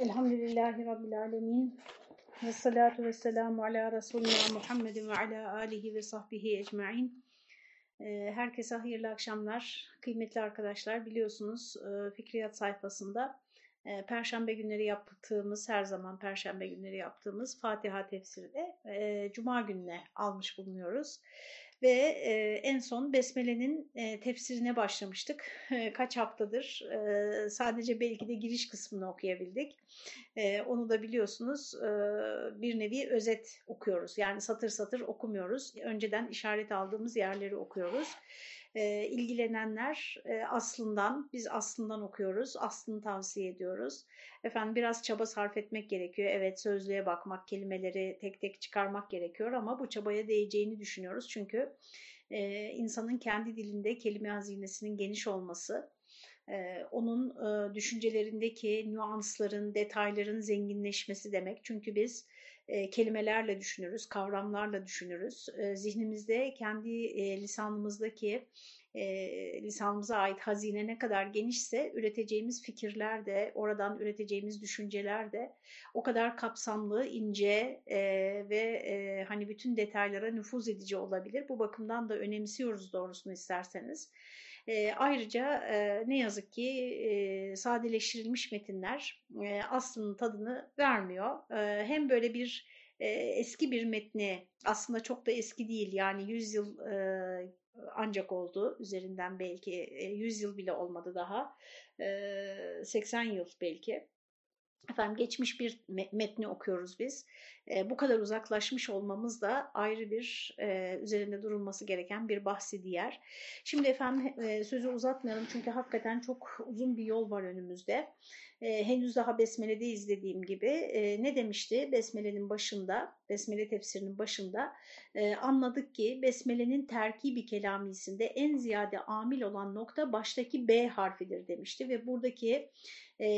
Elhamdülillahi Rabbil Alemin. Ve salatu ve selamu ala Resulina Muhammedin ve ala alihi ve sahbihi ecma'in. Ee, herkese hayırlı akşamlar. Kıymetli arkadaşlar biliyorsunuz e, Fikriyat sayfasında e, Perşembe günleri yaptığımız, her zaman Perşembe günleri yaptığımız Fatiha tefsiri de e, Cuma gününe almış bulunuyoruz. Ve e, en son Besmele'nin e, tefsirine başlamıştık. Kaç haftadır e, sadece belki de giriş kısmını okuyabildik. E, onu da biliyorsunuz e, bir nevi özet okuyoruz. Yani satır satır okumuyoruz. Önceden işaret aldığımız yerleri okuyoruz. E, ilgilenenler e, aslından, biz aslından okuyoruz, aslını tavsiye ediyoruz. Efendim biraz çaba sarf etmek gerekiyor. Evet sözlüğe bakmak, kelimeleri tek tek çıkarmak gerekiyor ama bu çabaya değeceğini düşünüyoruz. Çünkü e, insanın kendi dilinde kelime hazinesinin geniş olması, e, onun e, düşüncelerindeki nüansların, detayların zenginleşmesi demek. Çünkü biz e, kelimelerle düşünürüz, kavramlarla düşünürüz. E, zihnimizde kendi e, lisanımızdaki lisanımıza ait hazine ne kadar genişse üreteceğimiz fikirler de, oradan üreteceğimiz düşünceler de o kadar kapsamlı, ince ve hani bütün detaylara nüfuz edici olabilir. Bu bakımdan da önemsiyoruz doğrusunu isterseniz. E, ayrıca e, ne yazık ki e, sadeleştirilmiş metinler e, aslının tadını vermiyor. E, hem böyle bir e, eski bir metni aslında çok da eski değil yani 100 yıl e, ancak oldu üzerinden belki 100 yıl bile olmadı daha 80 yıl belki efendim geçmiş bir metni okuyoruz biz bu kadar uzaklaşmış olmamız da ayrı bir üzerinde durulması gereken bir bahsi diğer. Şimdi efendim sözü uzatmayalım çünkü hakikaten çok uzun bir yol var önümüzde. E, henüz daha Besmele'de izlediğim gibi e, ne demişti Besmele'nin başında, Besmele tefsirinin başında? E, anladık ki Besmele'nin terkibi kelamisinde en ziyade amil olan nokta baştaki B harfidir demişti ve buradaki e,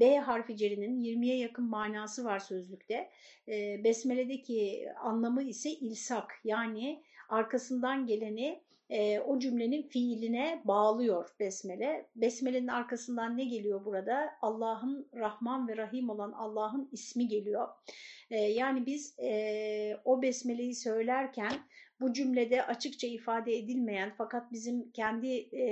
B harfi cerinin 20'ye yakın manası var sözlükte. E, Besmele'deki anlamı ise ilsak yani arkasından geleni e, o cümlenin fiiline bağlıyor Besmele. Besmele'nin arkasından ne geliyor burada? Allah'ın Rahman ve Rahim olan Allah'ın ismi geliyor. E, yani biz e, o Besmele'yi söylerken bu cümlede açıkça ifade edilmeyen fakat bizim kendi e,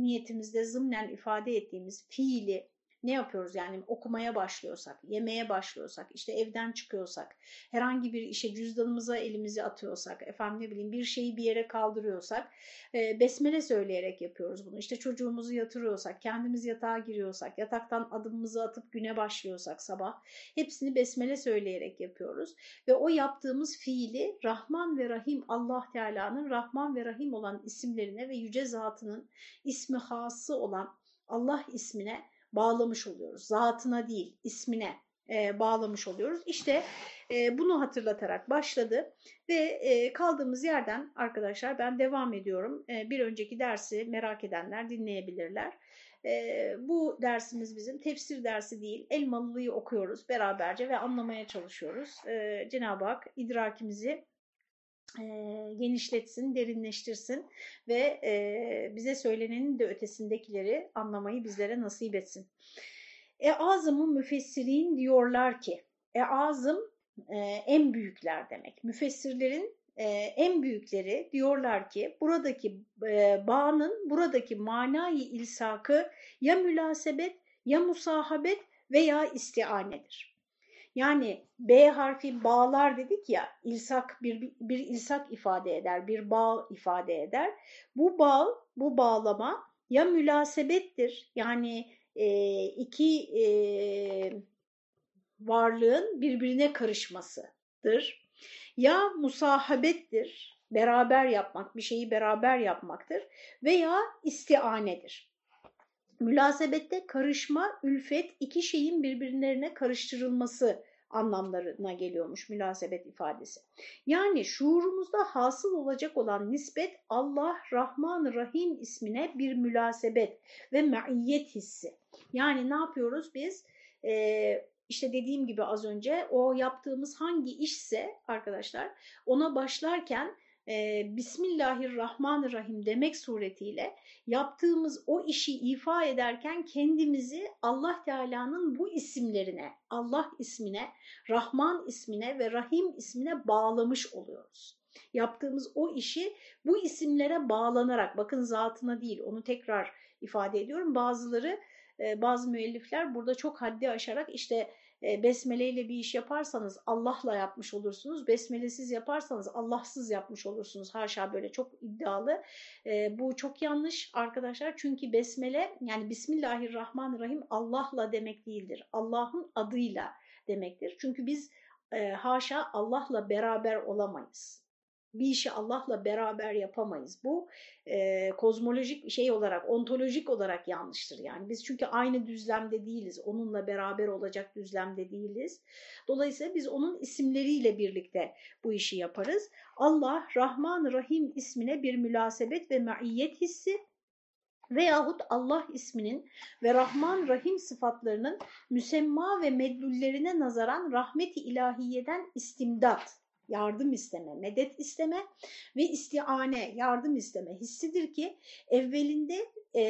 niyetimizde zımnen ifade ettiğimiz fiili ne yapıyoruz yani okumaya başlıyorsak, yemeye başlıyorsak, işte evden çıkıyorsak, herhangi bir işe cüzdanımıza elimizi atıyorsak, efendim ne bileyim bir şeyi bir yere kaldırıyorsak, e, besmele söyleyerek yapıyoruz bunu. İşte çocuğumuzu yatırıyorsak, kendimiz yatağa giriyorsak, yataktan adımımızı atıp güne başlıyorsak sabah, hepsini besmele söyleyerek yapıyoruz. Ve o yaptığımız fiili Rahman ve Rahim Allah Teala'nın Rahman ve Rahim olan isimlerine ve yüce zatının ismi hası olan Allah ismine bağlamış oluyoruz. Zatına değil, ismine e, bağlamış oluyoruz. İşte e, bunu hatırlatarak başladı ve e, kaldığımız yerden arkadaşlar ben devam ediyorum. E, bir önceki dersi merak edenler dinleyebilirler. E, bu dersimiz bizim tefsir dersi değil, Elmalılı'yı okuyoruz beraberce ve anlamaya çalışıyoruz. E, Cenab-ı Hak idrakimizi e, genişletsin, derinleştirsin ve e, bize söylenenin de ötesindekileri anlamayı bizlere nasip etsin. E-Azım'ın müfessirin diyorlar ki, E-Azım e, en büyükler demek. Müfessirlerin e, en büyükleri diyorlar ki buradaki e, bağının buradaki manayı ilsakı ya münasebet ya musahabet veya istianedir. Yani B harfi bağlar dedik ya, ilsak bir, bir ilsak ifade eder, bir bağ ifade eder. Bu bağ, bu bağlama ya münasebettir, yani e, iki e, varlığın birbirine karışmasıdır. Ya musahabettir, beraber yapmak, bir şeyi beraber yapmaktır veya istianedir. Mülasebette karışma, ülfet iki şeyin birbirlerine karıştırılması anlamlarına geliyormuş münasebet ifadesi. Yani şuurumuzda hasıl olacak olan nispet Allah Rahman Rahim ismine bir münasebet ve maiyet hissi. Yani ne yapıyoruz biz? Ee, işte dediğim gibi az önce o yaptığımız hangi işse arkadaşlar ona başlarken e, Bismillahirrahmanirrahim demek suretiyle yaptığımız o işi ifa ederken kendimizi Allah Teala'nın bu isimlerine, Allah ismine, Rahman ismine ve Rahim ismine bağlamış oluyoruz. Yaptığımız o işi bu isimlere bağlanarak, bakın zatına değil onu tekrar ifade ediyorum. Bazıları, e, bazı müellifler burada çok haddi aşarak işte e, besmele ile bir iş yaparsanız Allah'la yapmış olursunuz. Besmelesiz yaparsanız Allahsız yapmış olursunuz. Haşa böyle çok iddialı. E, bu çok yanlış arkadaşlar. Çünkü besmele yani Bismillahirrahmanirrahim Allah'la demek değildir. Allah'ın adıyla demektir. Çünkü biz e, haşa Allah'la beraber olamayız bir işi Allah'la beraber yapamayız. Bu e, kozmolojik şey olarak, ontolojik olarak yanlıştır. Yani biz çünkü aynı düzlemde değiliz. Onunla beraber olacak düzlemde değiliz. Dolayısıyla biz onun isimleriyle birlikte bu işi yaparız. Allah Rahman Rahim ismine bir münasebet ve maiyet hissi veyahut Allah isminin ve Rahman Rahim sıfatlarının müsemma ve meddullerine nazaran rahmeti ilahiyeden istimdat yardım isteme, medet isteme ve istiane, yardım isteme hissidir ki evvelinde, e,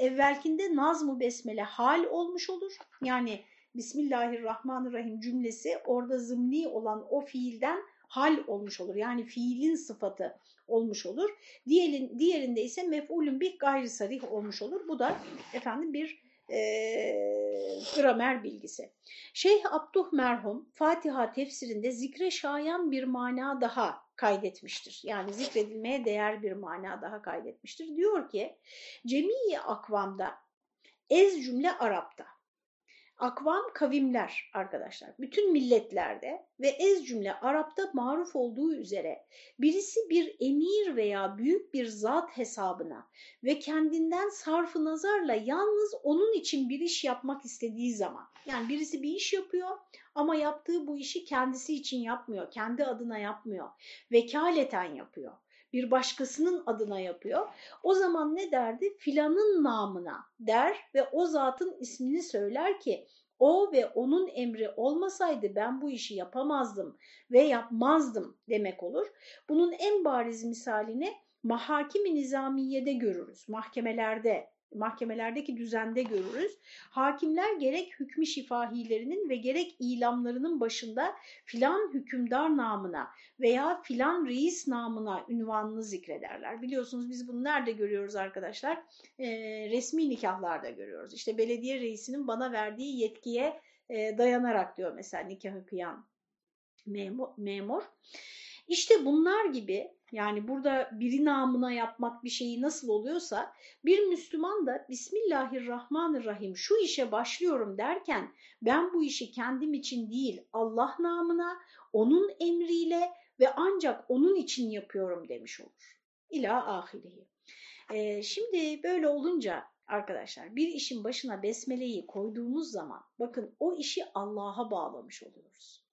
evvelkinde nazmu besmele hal olmuş olur. Yani Bismillahirrahmanirrahim cümlesi orada zımni olan o fiilden hal olmuş olur. Yani fiilin sıfatı olmuş olur. Diğerin, diğerinde ise mef'ulün bir gayri sarih olmuş olur. Bu da efendim bir e, gramer bilgisi. Şeyh Abduh merhum Fatiha tefsirinde zikre şayan bir mana daha kaydetmiştir. Yani zikredilmeye değer bir mana daha kaydetmiştir. Diyor ki cemiye akvamda ez cümle Arap'ta Akvam kavimler arkadaşlar. Bütün milletlerde ve ez cümle Arap'ta maruf olduğu üzere birisi bir emir veya büyük bir zat hesabına ve kendinden sarfı nazarla yalnız onun için bir iş yapmak istediği zaman yani birisi bir iş yapıyor ama yaptığı bu işi kendisi için yapmıyor, kendi adına yapmıyor, vekaleten yapıyor bir başkasının adına yapıyor. O zaman ne derdi? Filanın namına der ve o zatın ismini söyler ki o ve onun emri olmasaydı ben bu işi yapamazdım ve yapmazdım demek olur. Bunun en bariz misalini mahakimi nizamiyede görürüz. Mahkemelerde mahkemelerdeki düzende görürüz. Hakimler gerek hükmü şifahilerinin ve gerek ilamlarının başında filan hükümdar namına veya filan reis namına ünvanını zikrederler. Biliyorsunuz biz bunu nerede görüyoruz arkadaşlar? E, resmi nikahlarda görüyoruz. İşte belediye reisinin bana verdiği yetkiye e, dayanarak diyor mesela nikahı kıyan memur. memur. İşte bunlar gibi yani burada biri namına yapmak bir şeyi nasıl oluyorsa bir Müslüman da Bismillahirrahmanirrahim şu işe başlıyorum derken ben bu işi kendim için değil Allah namına, onun emriyle ve ancak onun için yapıyorum demiş olur. İla ahirihi. Ee, şimdi böyle olunca arkadaşlar bir işin başına besmeleyi koyduğumuz zaman bakın o işi Allah'a bağlamış oluyoruz.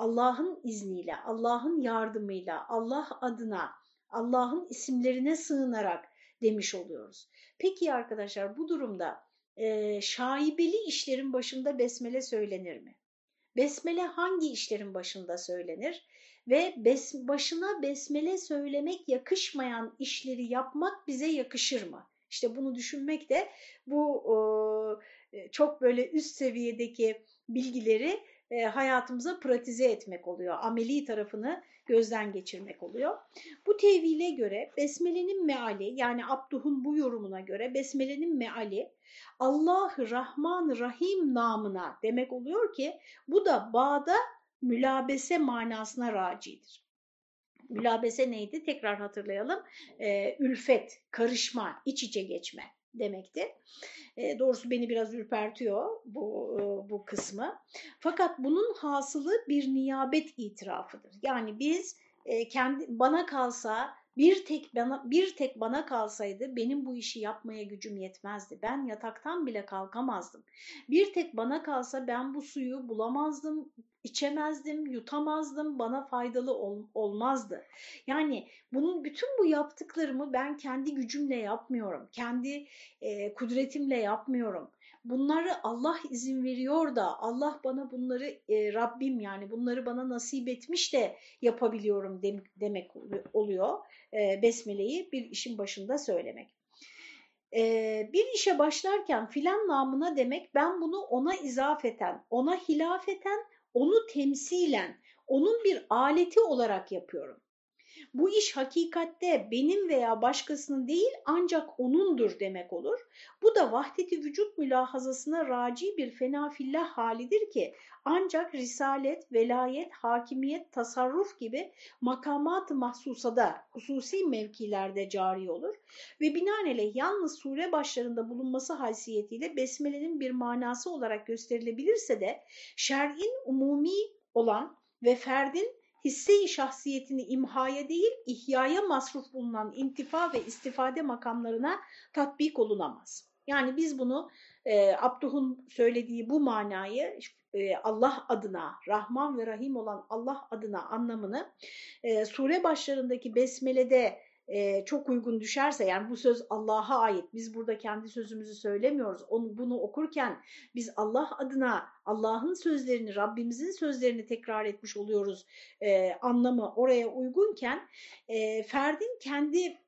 Allah'ın izniyle, Allah'ın yardımıyla, Allah adına, Allah'ın isimlerine sığınarak demiş oluyoruz. Peki arkadaşlar bu durumda e, şaibeli işlerin başında besmele söylenir mi? Besmele hangi işlerin başında söylenir? Ve bes, başına besmele söylemek yakışmayan işleri yapmak bize yakışır mı? İşte bunu düşünmek de bu e, çok böyle üst seviyedeki bilgileri e, hayatımıza pratize etmek oluyor. Ameli tarafını gözden geçirmek oluyor. Bu tevhile göre Besmele'nin meali yani Abduh'un bu yorumuna göre Besmele'nin meali Allah-ı Rahman Rahim namına demek oluyor ki bu da bağda mülabese manasına racidir. Mülabese neydi? Tekrar hatırlayalım. Ee, ülfet, karışma, iç içe geçme demekti. E, doğrusu beni biraz ürpertiyor bu, e, bu kısmı. Fakat bunun hasılı bir niyabet itirafıdır. Yani biz e, kendi bana kalsa bir tek bana bir tek bana kalsaydı benim bu işi yapmaya gücüm yetmezdi. Ben yataktan bile kalkamazdım. Bir tek bana kalsa ben bu suyu bulamazdım, içemezdim, yutamazdım, bana faydalı ol, olmazdı. Yani bunun bütün bu yaptıklarımı ben kendi gücümle yapmıyorum, kendi e, kudretimle yapmıyorum. Bunları Allah izin veriyor da Allah bana bunları e, Rabbim yani bunları bana nasip etmiş de yapabiliyorum dem demek oluyor. E, besmeleyi bir işin başında söylemek. E, bir işe başlarken filan namına demek ben bunu ona izafeten, ona hilafeten, onu temsilen, onun bir aleti olarak yapıyorum. Bu iş hakikatte benim veya başkasının değil ancak onundur demek olur. Bu da vahdeti vücut mülahazasına raci bir fenafillah halidir ki ancak risalet, velayet, hakimiyet, tasarruf gibi makamat-ı mahsusada, hususi mevkilerde cari olur ve binaenaleyh yalnız sure başlarında bulunması haysiyetiyle besmelenin bir manası olarak gösterilebilirse de şer'in umumi olan ve ferdin hisse-i şahsiyetini imhaya değil, ihyaya masruf bulunan intifa ve istifade makamlarına tatbik olunamaz. Yani biz bunu e, Abduh'un söylediği bu manayı e, Allah adına, Rahman ve Rahim olan Allah adına anlamını e, sure başlarındaki besmelede e, çok uygun düşerse yani bu söz Allah'a ait biz burada kendi sözümüzü söylemiyoruz. Onu bunu okurken biz Allah adına Allah'ın sözlerini Rabbimizin sözlerini tekrar etmiş oluyoruz e, anlamı oraya uygunken e, ferdin kendi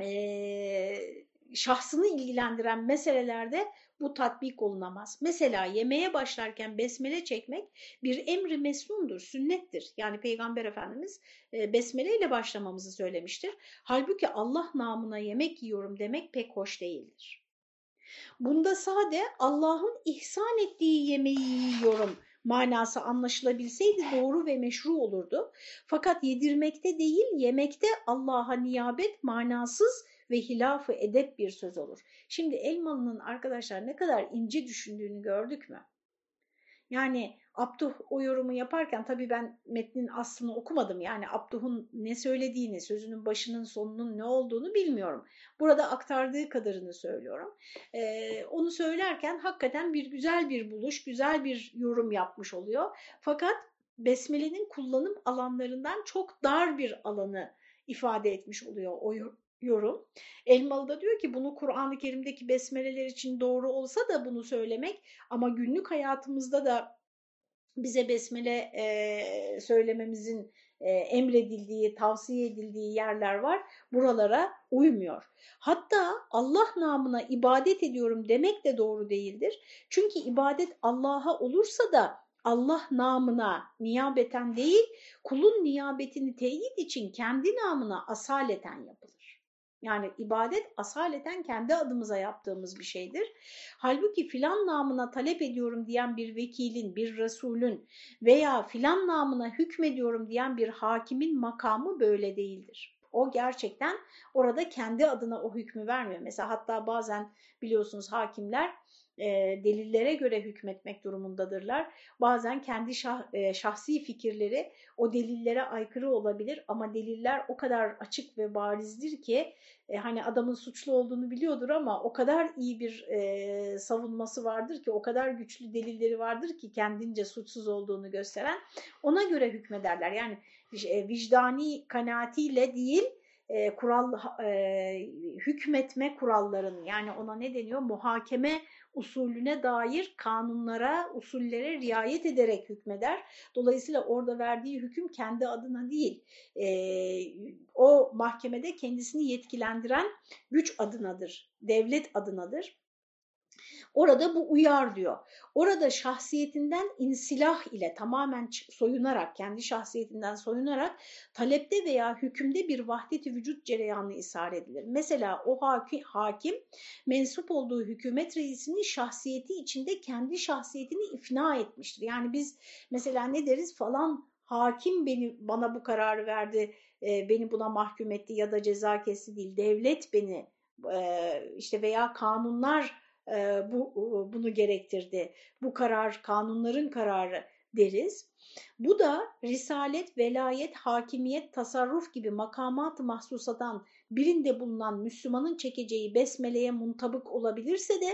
e, şahsını ilgilendiren meselelerde bu tatbik olunamaz. Mesela yemeğe başlarken besmele çekmek bir emri mesnundur, sünnettir. Yani Peygamber Efendimiz e, besmele ile başlamamızı söylemiştir. Halbuki Allah namına yemek yiyorum demek pek hoş değildir. Bunda sade Allah'ın ihsan ettiği yemeği yiyorum manası anlaşılabilseydi doğru ve meşru olurdu. Fakat yedirmekte değil, yemekte Allah'a niyabet manasız ve hilafı edep bir söz olur. Şimdi Elmalı'nın arkadaşlar ne kadar ince düşündüğünü gördük mü? Yani Abduh o yorumu yaparken tabii ben metnin aslını okumadım. Yani Abduh'un ne söylediğini, sözünün başının sonunun ne olduğunu bilmiyorum. Burada aktardığı kadarını söylüyorum. Ee, onu söylerken hakikaten bir güzel bir buluş, güzel bir yorum yapmış oluyor. Fakat Besmele'nin kullanım alanlarından çok dar bir alanı ifade etmiş oluyor o yorum. Elmalı da diyor ki bunu Kur'an-ı Kerim'deki besmeleler için doğru olsa da bunu söylemek ama günlük hayatımızda da bize besmele e, söylememizin e, emredildiği, tavsiye edildiği yerler var. Buralara uymuyor. Hatta Allah namına ibadet ediyorum demek de doğru değildir. Çünkü ibadet Allah'a olursa da Allah namına niyabeten değil, kulun niyabetini teyit için kendi namına asaleten yapılır. Yani ibadet asaleten kendi adımıza yaptığımız bir şeydir. Halbuki filan namına talep ediyorum diyen bir vekilin, bir resulün veya filan namına hükmediyorum diyen bir hakimin makamı böyle değildir. O gerçekten orada kendi adına o hükmü vermiyor. Mesela hatta bazen biliyorsunuz hakimler e, delillere göre hükmetmek durumundadırlar. Bazen kendi şah, e, şahsi fikirleri o delillere aykırı olabilir ama deliller o kadar açık ve barizdir ki e, hani adamın suçlu olduğunu biliyordur ama o kadar iyi bir e, savunması vardır ki o kadar güçlü delilleri vardır ki kendince suçsuz olduğunu gösteren ona göre hükmederler. Yani e, vicdani kanaatiyle değil e, kural e, hükmetme kurallarının yani ona ne deniyor muhakeme usulüne dair kanunlara, usullere riayet ederek hükmeder. Dolayısıyla orada verdiği hüküm kendi adına değil, e, o mahkemede kendisini yetkilendiren güç adınadır, devlet adınadır. Orada bu uyar diyor. Orada şahsiyetinden insilah ile tamamen soyunarak, kendi şahsiyetinden soyunarak talepte veya hükümde bir vahdeti vücut cereyanı isar edilir. Mesela o hakim mensup olduğu hükümet reisinin şahsiyeti içinde kendi şahsiyetini ifna etmiştir. Yani biz mesela ne deriz falan hakim beni bana bu kararı verdi, e, beni buna mahkum etti ya da ceza kesti değil. Devlet beni e, işte veya kanunlar bu, bunu gerektirdi. Bu karar kanunların kararı deriz. Bu da risalet, velayet, hakimiyet, tasarruf gibi makamat-ı mahsusadan birinde bulunan Müslümanın çekeceği besmeleye muntabık olabilirse de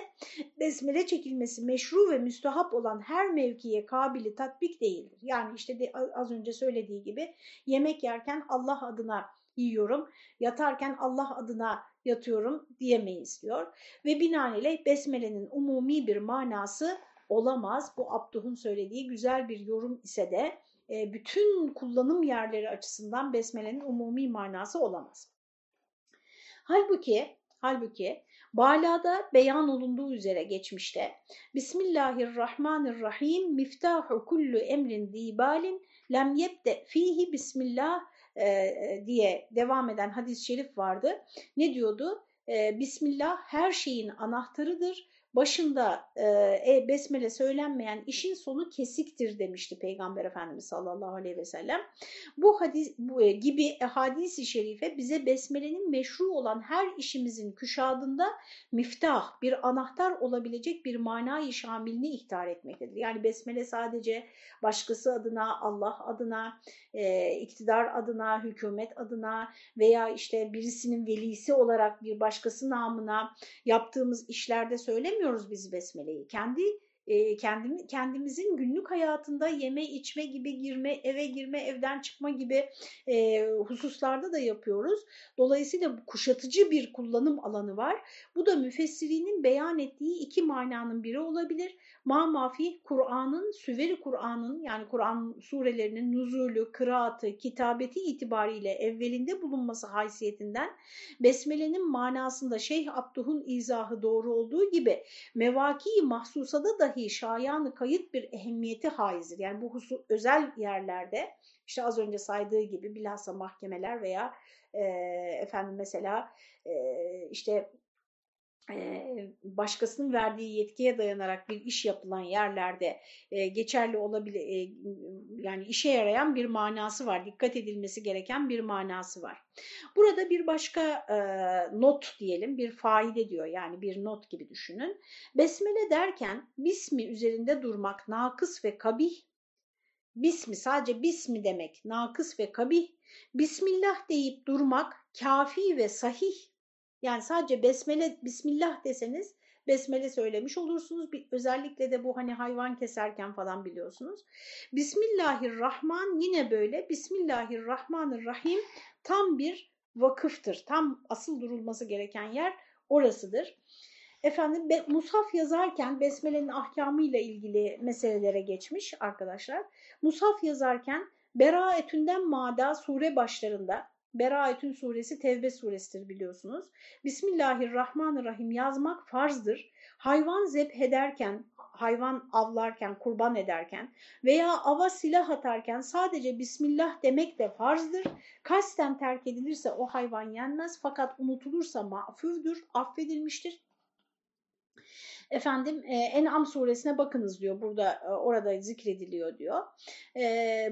besmele çekilmesi meşru ve müstahap olan her mevkiye kabili tatbik değildir. Yani işte de, az önce söylediği gibi yemek yerken Allah adına yiyorum, yatarken Allah adına yatıyorum diyemeyiz diyor. Ve binaenaleyh besmelenin umumi bir manası olamaz. Bu Abduh'un söylediği güzel bir yorum ise de e, bütün kullanım yerleri açısından besmelenin umumi manası olamaz. Halbuki, halbuki Balada beyan olunduğu üzere geçmişte Bismillahirrahmanirrahim miftahu kullu emrin dibalin lem yebde fihi bismillah e, diye devam eden hadis-i şerif vardı. Ne diyordu? E, Bismillah her şeyin anahtarıdır başında e, e, besmele söylenmeyen işin sonu kesiktir demişti Peygamber Efendimiz sallallahu aleyhi ve sellem. Bu hadis bu, e, gibi hadisi şerife bize besmelenin meşru olan her işimizin küşadında miftah, bir anahtar olabilecek bir manayı şamilini ihtar etmektedir. Yani besmele sadece başkası adına, Allah adına, e, iktidar adına, hükümet adına veya işte birisinin velisi olarak bir başkası namına yaptığımız işlerde söylemiyoruz biz besmeleyi. Kendi e, kendim, kendimizin günlük hayatında yeme içme gibi girme eve girme evden çıkma gibi e, hususlarda da yapıyoruz. Dolayısıyla kuşatıcı bir kullanım alanı var. Bu da müfessirinin beyan ettiği iki mananın biri olabilir. Ma mafi Kur'an'ın, süveri Kur'an'ın yani Kur'an surelerinin nuzulü, kıraatı, kitabeti itibariyle evvelinde bulunması haysiyetinden Besmele'nin manasında Şeyh Abduh'un izahı doğru olduğu gibi mevaki mahsusada dahi şayanı kayıt bir ehemmiyeti haizdir. Yani bu husus, özel yerlerde işte az önce saydığı gibi bilhassa mahkemeler veya e, efendim mesela e, işte başkasının verdiği yetkiye dayanarak bir iş yapılan yerlerde geçerli olabilir yani işe yarayan bir manası var. Dikkat edilmesi gereken bir manası var. Burada bir başka not diyelim bir faide diyor yani bir not gibi düşünün. Besmele derken bismi üzerinde durmak nakıs ve kabih bismi sadece bismi demek nakıs ve kabih Bismillah deyip durmak kafi ve sahih yani sadece besmele, bismillah deseniz besmele söylemiş olursunuz. Bir, özellikle de bu hani hayvan keserken falan biliyorsunuz. Bismillahirrahman yine böyle. Bismillahirrahmanirrahim tam bir vakıftır. Tam asıl durulması gereken yer orasıdır. Efendim be, mushaf yazarken besmelenin ahkamı ile ilgili meselelere geçmiş arkadaşlar. Mushaf yazarken Beraetünden Mada sure başlarında Beraetün suresi Tevbe suresidir biliyorsunuz. Bismillahirrahmanirrahim yazmak farzdır. Hayvan zebh ederken, hayvan avlarken, kurban ederken veya ava silah atarken sadece Bismillah demek de farzdır. Kasten terk edilirse o hayvan yenmez fakat unutulursa mağfürdür, affedilmiştir efendim e, En'am suresine bakınız diyor burada e, orada zikrediliyor diyor. E,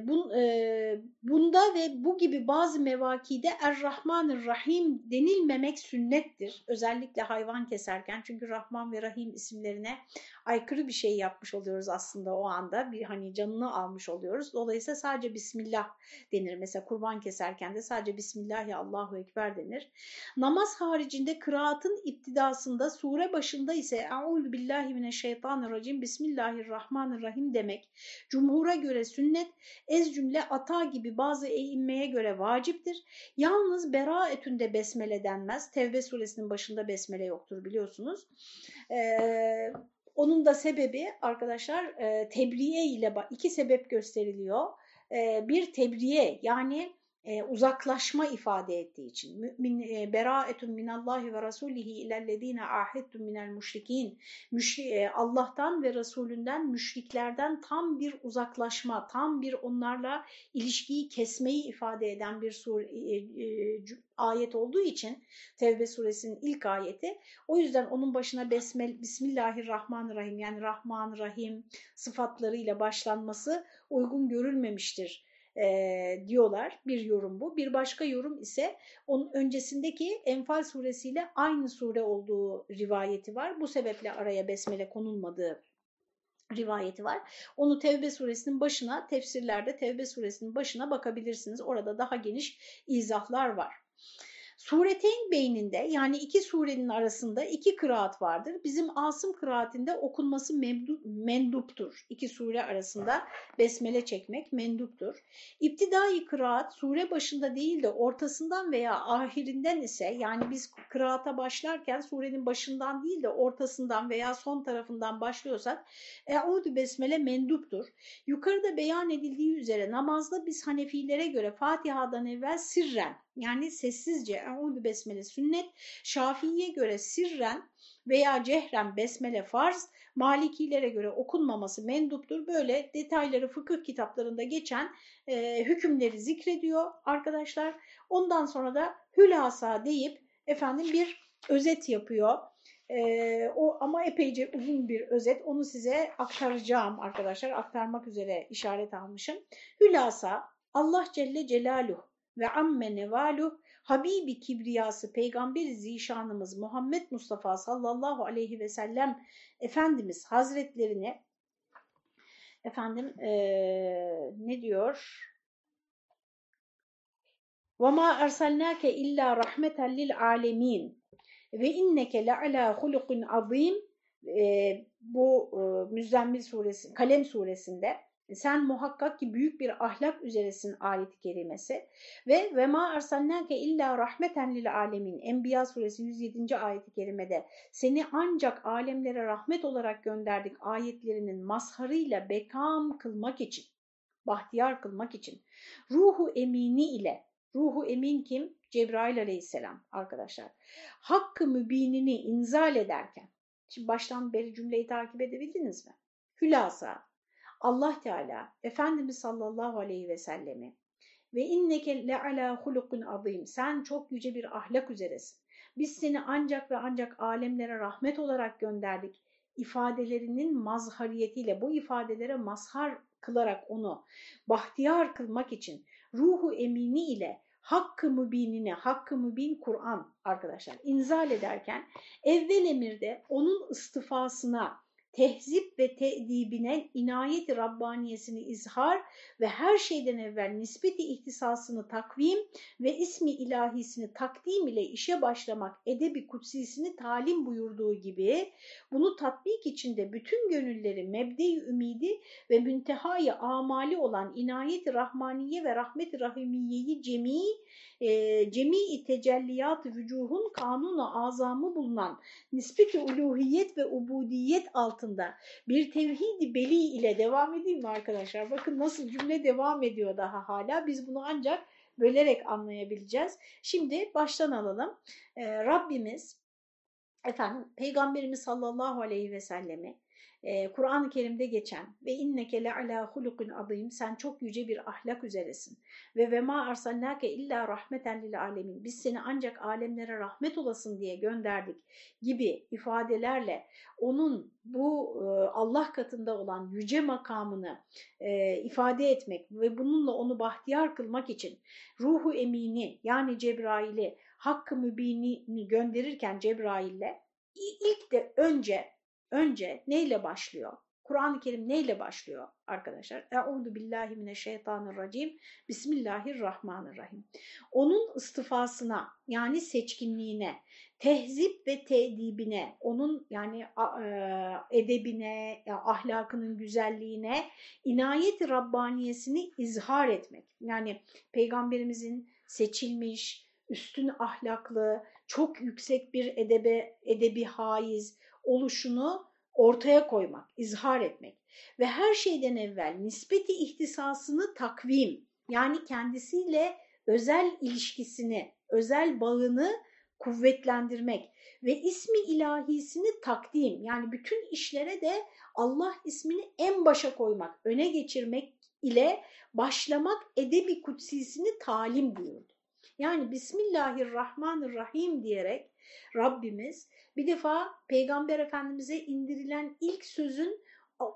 bun, e, bunda ve bu gibi bazı mevakide Er-Rahmanir Rahim denilmemek sünnettir. Özellikle hayvan keserken çünkü Rahman ve Rahim isimlerine aykırı bir şey yapmış oluyoruz aslında o anda. Bir hani canını almış oluyoruz. Dolayısıyla sadece Bismillah denir. Mesela kurban keserken de sadece Bismillah ya Allahu Ekber denir. Namaz haricinde kıraatın iptidasında sure başında ise Eûzü billahi mineşşeytanirracim Bismillahirrahmanirrahim demek. Cumhura göre sünnet, ez cümle ata gibi bazı eğinmeye göre vaciptir. Yalnız beraetünde besmele denmez. Tevbe suresinin başında besmele yoktur biliyorsunuz. Ee, onun da sebebi arkadaşlar e, tebriye ile iki sebep gösteriliyor. E, bir tebriye yani e, uzaklaşma ifade ettiği için mümin e, beraetun minallahi ve rasulihi ilellezine ahittum minel müşrikin Müşri, e, Allah'tan ve Resulünden müşriklerden tam bir uzaklaşma, tam bir onlarla ilişkiyi kesmeyi ifade eden bir sur, e, e, ayet olduğu için Tevbe suresinin ilk ayeti. O yüzden onun başına besmel, Bismillahirrahmanirrahim yani Rahman Rahim sıfatlarıyla başlanması uygun görülmemiştir e, diyorlar. Bir yorum bu. Bir başka yorum ise onun öncesindeki Enfal suresiyle aynı sure olduğu rivayeti var. Bu sebeple araya besmele konulmadığı rivayeti var. Onu Tevbe suresinin başına, tefsirlerde Tevbe suresinin başına bakabilirsiniz. Orada daha geniş izahlar var. Sureteyn beyninde yani iki surenin arasında iki kıraat vardır. Bizim Asım kıraatinde okunması menduptur. İki sure arasında besmele çekmek menduptur. İptidai kıraat sure başında değil de ortasından veya ahirinden ise yani biz kıraata başlarken surenin başından değil de ortasından veya son tarafından başlıyorsak Eûdü besmele menduptur. Yukarıda beyan edildiği üzere namazda biz Hanefilere göre Fatiha'dan evvel sirren yani sessizce Eûzü Besmele sünnet, Şafii'ye göre sirren veya cehren besmele farz, Malikilere göre okunmaması menduptur. Böyle detayları fıkıh kitaplarında geçen e, hükümleri zikrediyor arkadaşlar. Ondan sonra da hülasa deyip efendim bir özet yapıyor. Ee, o ama epeyce uzun bir özet. Onu size aktaracağım arkadaşlar. Aktarmak üzere işaret almışım. Hülasa Allah Celle Celaluhu ve amme nevaluh Habibi kibriyası Peygamber zişanımız Muhammed Mustafa sallallahu aleyhi ve sellem Efendimiz Hazretlerine efendim ee, ne diyor? وَمَا اَرْسَلْنَاكَ اِلَّا رَحْمَةً لِلْعَالَمِينَ ve inneke le ala hulukun azim e, bu e, Müzzemmil suresi, Kalem suresinde sen muhakkak ki büyük bir ahlak üzeresin ayet-i ve ve ma arsalnake illa rahmeten lil alemin Enbiya suresi 107. ayet-i kerimede seni ancak alemlere rahmet olarak gönderdik ayetlerinin mazharıyla bekam kılmak için bahtiyar kılmak için ruhu emini ile ruhu emin kim? Cebrail aleyhisselam arkadaşlar. Hakkı mübinini inzal ederken şimdi baştan beri cümleyi takip edebildiniz mi? Hülasa Allah Teala Efendimiz sallallahu aleyhi ve sellemi ve inneke le ala hulukun azim sen çok yüce bir ahlak üzeresin. Biz seni ancak ve ancak alemlere rahmet olarak gönderdik ifadelerinin mazhariyetiyle bu ifadelere mazhar kılarak onu bahtiyar kılmak için ruhu emini ile hakkı mübinine, hakkı mübin Kur'an arkadaşlar inzal ederken evvel emirde onun istifasına tehzip ve tedibine inayet-i Rabbaniyesini izhar ve her şeyden evvel nispeti ihtisasını takvim ve ismi ilahisini takdim ile işe başlamak edebi kutsisini talim buyurduğu gibi bunu tatbik içinde bütün gönülleri mebde-i ümidi ve müntehayı amali olan inayet-i Rahmaniye ve rahmet-i Rahimiye'yi cemi e, cemi-i tecelliyat vücuhun kanunu azamı bulunan nispeti uluhiyet ve ubudiyet altında bir tevhid-i beli ile devam edeyim mi arkadaşlar? Bakın nasıl cümle devam ediyor daha hala. Biz bunu ancak bölerek anlayabileceğiz. Şimdi baştan alalım. Ee, Rabbimiz, efendim Peygamberimiz sallallahu aleyhi ve sellemi e, Kur'an-ı Kerim'de geçen ve inneke le ala hulukun azim sen çok yüce bir ahlak üzeresin. Ve ve ma arsalnake illa rahmeten lil alemin biz seni ancak alemlere rahmet olasın diye gönderdik gibi ifadelerle onun bu e, Allah katında olan yüce makamını e, ifade etmek ve bununla onu bahtiyar kılmak için ruhu emini yani Cebrail'i hakkı mübini gönderirken Cebrail'le ilk de önce önce neyle başlıyor? Kur'an-ı Kerim neyle başlıyor arkadaşlar? Euzu billahi mineşşeytanirracim. Bismillahirrahmanirrahim. Onun istifasına yani seçkinliğine, tehzip ve tedibine, onun yani e, edebine, ahlakının güzelliğine, inayet-i Rabbaniyesini izhar etmek. Yani peygamberimizin seçilmiş, üstün ahlaklı, çok yüksek bir edebe, edebi haiz, oluşunu ortaya koymak, izhar etmek ve her şeyden evvel nispeti ihtisasını takvim yani kendisiyle özel ilişkisini, özel bağını kuvvetlendirmek ve ismi ilahisini takdim yani bütün işlere de Allah ismini en başa koymak, öne geçirmek ile başlamak edebi kutsisini talim buyurdu. Yani Bismillahirrahmanirrahim diyerek Rabbimiz bir defa Peygamber Efendimiz'e indirilen ilk sözün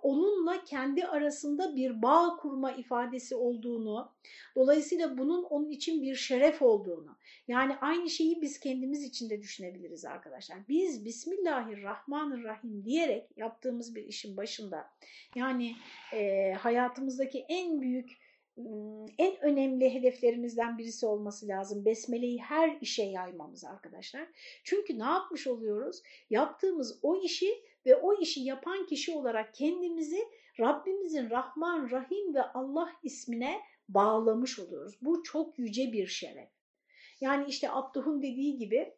onunla kendi arasında bir bağ kurma ifadesi olduğunu, dolayısıyla bunun onun için bir şeref olduğunu, yani aynı şeyi biz kendimiz için de düşünebiliriz arkadaşlar. Biz Bismillahirrahmanirrahim diyerek yaptığımız bir işin başında, yani e, hayatımızdaki en büyük en önemli hedeflerimizden birisi olması lazım. Besmeleyi her işe yaymamız arkadaşlar. Çünkü ne yapmış oluyoruz? Yaptığımız o işi ve o işi yapan kişi olarak kendimizi Rabbimizin Rahman, Rahim ve Allah ismine bağlamış oluyoruz. Bu çok yüce bir şeref. Yani işte Abduh'un dediği gibi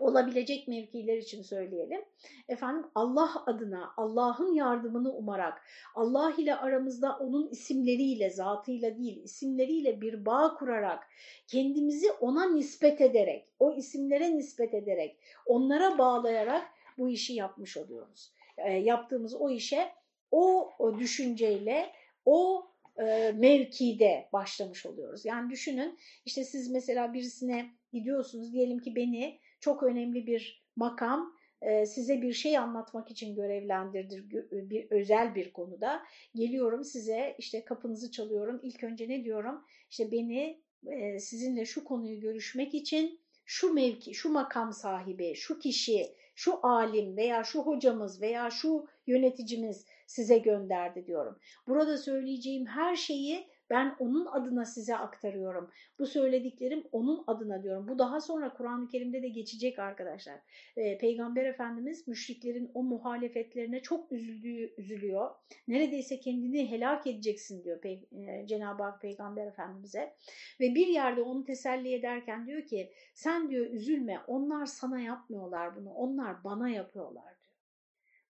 olabilecek mevkiler için söyleyelim. Efendim Allah adına, Allah'ın yardımını umarak, Allah ile aramızda onun isimleriyle, zatıyla değil, isimleriyle bir bağ kurarak, kendimizi ona nispet ederek, o isimlere nispet ederek, onlara bağlayarak bu işi yapmış oluyoruz. E, yaptığımız o işe o, o düşünceyle, o e, mevkide başlamış oluyoruz. Yani düşünün işte siz mesela birisine gidiyorsunuz diyelim ki beni çok önemli bir makam e, size bir şey anlatmak için görevlendirdir bir özel bir konuda. Geliyorum size işte kapınızı çalıyorum. İlk önce ne diyorum? İşte beni e, sizinle şu konuyu görüşmek için şu mevki, şu makam sahibi, şu kişi, şu alim veya şu hocamız veya şu yöneticimiz size gönderdi diyorum. Burada söyleyeceğim her şeyi ben onun adına size aktarıyorum. Bu söylediklerim onun adına diyorum. Bu daha sonra Kur'an-ı Kerim'de de geçecek arkadaşlar. Ee, Peygamber Efendimiz müşriklerin o muhalefetlerine çok üzüldüğü, üzülüyor. Neredeyse kendini helak edeceksin diyor e, Cenab-ı Hak Peygamber Efendimiz'e. Ve bir yerde onu teselli ederken diyor ki sen diyor üzülme onlar sana yapmıyorlar bunu onlar bana yapıyorlar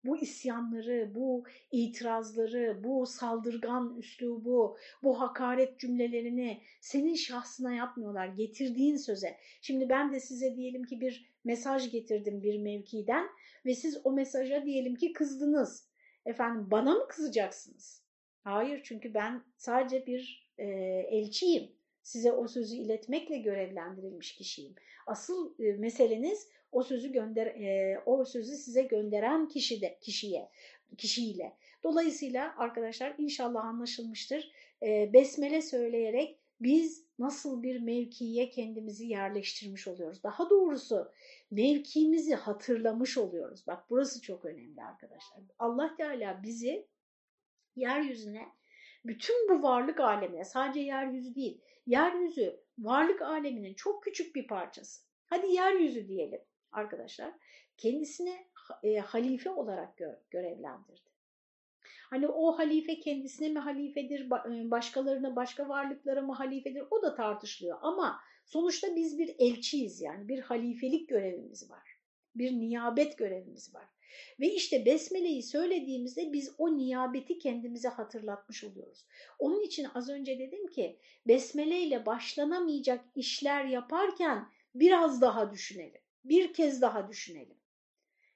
bu isyanları, bu itirazları, bu saldırgan üslubu, bu hakaret cümlelerini senin şahsına yapmıyorlar, getirdiğin söze. Şimdi ben de size diyelim ki bir mesaj getirdim bir mevkiden ve siz o mesaja diyelim ki kızdınız. Efendim bana mı kızacaksınız? Hayır çünkü ben sadece bir e, elçiyim. Size o sözü iletmekle görevlendirilmiş kişiyim. Asıl e, meseleniz o sözü gönder e, o sözü size gönderen kişi de kişiye kişiyle. Dolayısıyla arkadaşlar inşallah anlaşılmıştır. E, besmele söyleyerek biz nasıl bir mevkiye kendimizi yerleştirmiş oluyoruz. Daha doğrusu mevkimizi hatırlamış oluyoruz. Bak burası çok önemli arkadaşlar. Allah Teala bizi yeryüzüne bütün bu varlık alemine sadece yeryüzü değil, yeryüzü varlık aleminin çok küçük bir parçası. Hadi yeryüzü diyelim arkadaşlar kendisine e, halife olarak gö görevlendirdi. Hani o halife kendisine mi halifedir, e, başkalarına, başka varlıklara mı halifedir o da tartışılıyor. Ama sonuçta biz bir elçiyiz yani bir halifelik görevimiz var. Bir niyabet görevimiz var. Ve işte Besmele'yi söylediğimizde biz o niyabeti kendimize hatırlatmış oluyoruz. Onun için az önce dedim ki Besmele ile başlanamayacak işler yaparken biraz daha düşünelim bir kez daha düşünelim.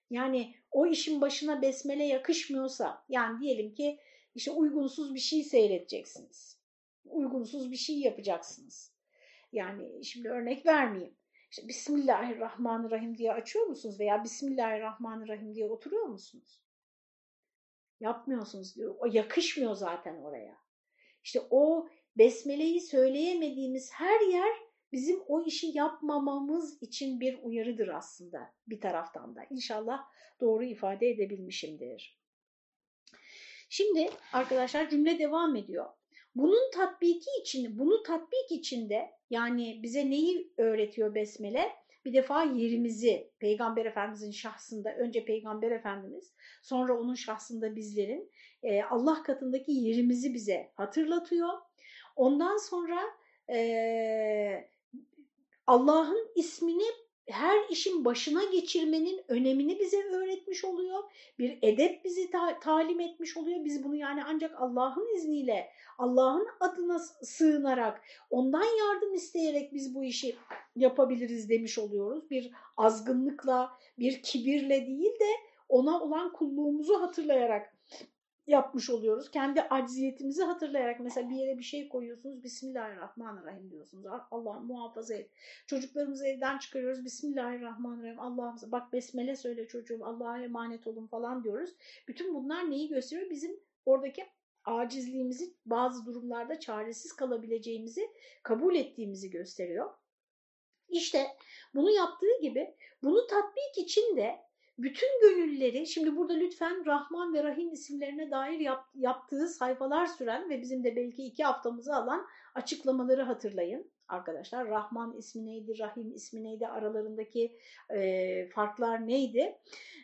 Yani o işin başına besmele yakışmıyorsa, yani diyelim ki işte uygunsuz bir şey seyredeceksiniz. Uygunsuz bir şey yapacaksınız. Yani şimdi örnek vermeyeyim. İşte Bismillahirrahmanirrahim diye açıyor musunuz veya Bismillahirrahmanirrahim diye oturuyor musunuz? Yapmıyorsunuz diyor. O yakışmıyor zaten oraya. İşte o besmeleyi söyleyemediğimiz her yer bizim o işi yapmamamız için bir uyarıdır aslında bir taraftan da. İnşallah doğru ifade edebilmişimdir. Şimdi arkadaşlar cümle devam ediyor. Bunun tatbiki için, bunu tatbik içinde yani bize neyi öğretiyor Besmele? Bir defa yerimizi Peygamber Efendimizin şahsında, önce Peygamber Efendimiz, sonra onun şahsında bizlerin e, Allah katındaki yerimizi bize hatırlatıyor. Ondan sonra e, Allah'ın ismini her işin başına geçirmenin önemini bize öğretmiş oluyor. Bir edep bizi ta talim etmiş oluyor. Biz bunu yani ancak Allah'ın izniyle, Allah'ın adına sığınarak, ondan yardım isteyerek biz bu işi yapabiliriz demiş oluyoruz. Bir azgınlıkla, bir kibirle değil de ona olan kulluğumuzu hatırlayarak yapmış oluyoruz. Kendi acziyetimizi hatırlayarak mesela bir yere bir şey koyuyorsunuz. Bismillahirrahmanirrahim diyorsunuz. Allah muhafaza et. Çocuklarımızı evden çıkarıyoruz. Bismillahirrahmanirrahim. Allah'ımıza bak besmele söyle çocuğum. Allah'a emanet olun falan diyoruz. Bütün bunlar neyi gösteriyor? Bizim oradaki acizliğimizi bazı durumlarda çaresiz kalabileceğimizi kabul ettiğimizi gösteriyor. İşte bunu yaptığı gibi bunu tatbik için de bütün gönülleri, şimdi burada lütfen Rahman ve Rahim isimlerine dair yap, yaptığı sayfalar süren ve bizim de belki iki haftamızı alan açıklamaları hatırlayın arkadaşlar. Rahman ismi neydi, Rahim ismi neydi, aralarındaki e, farklar neydi?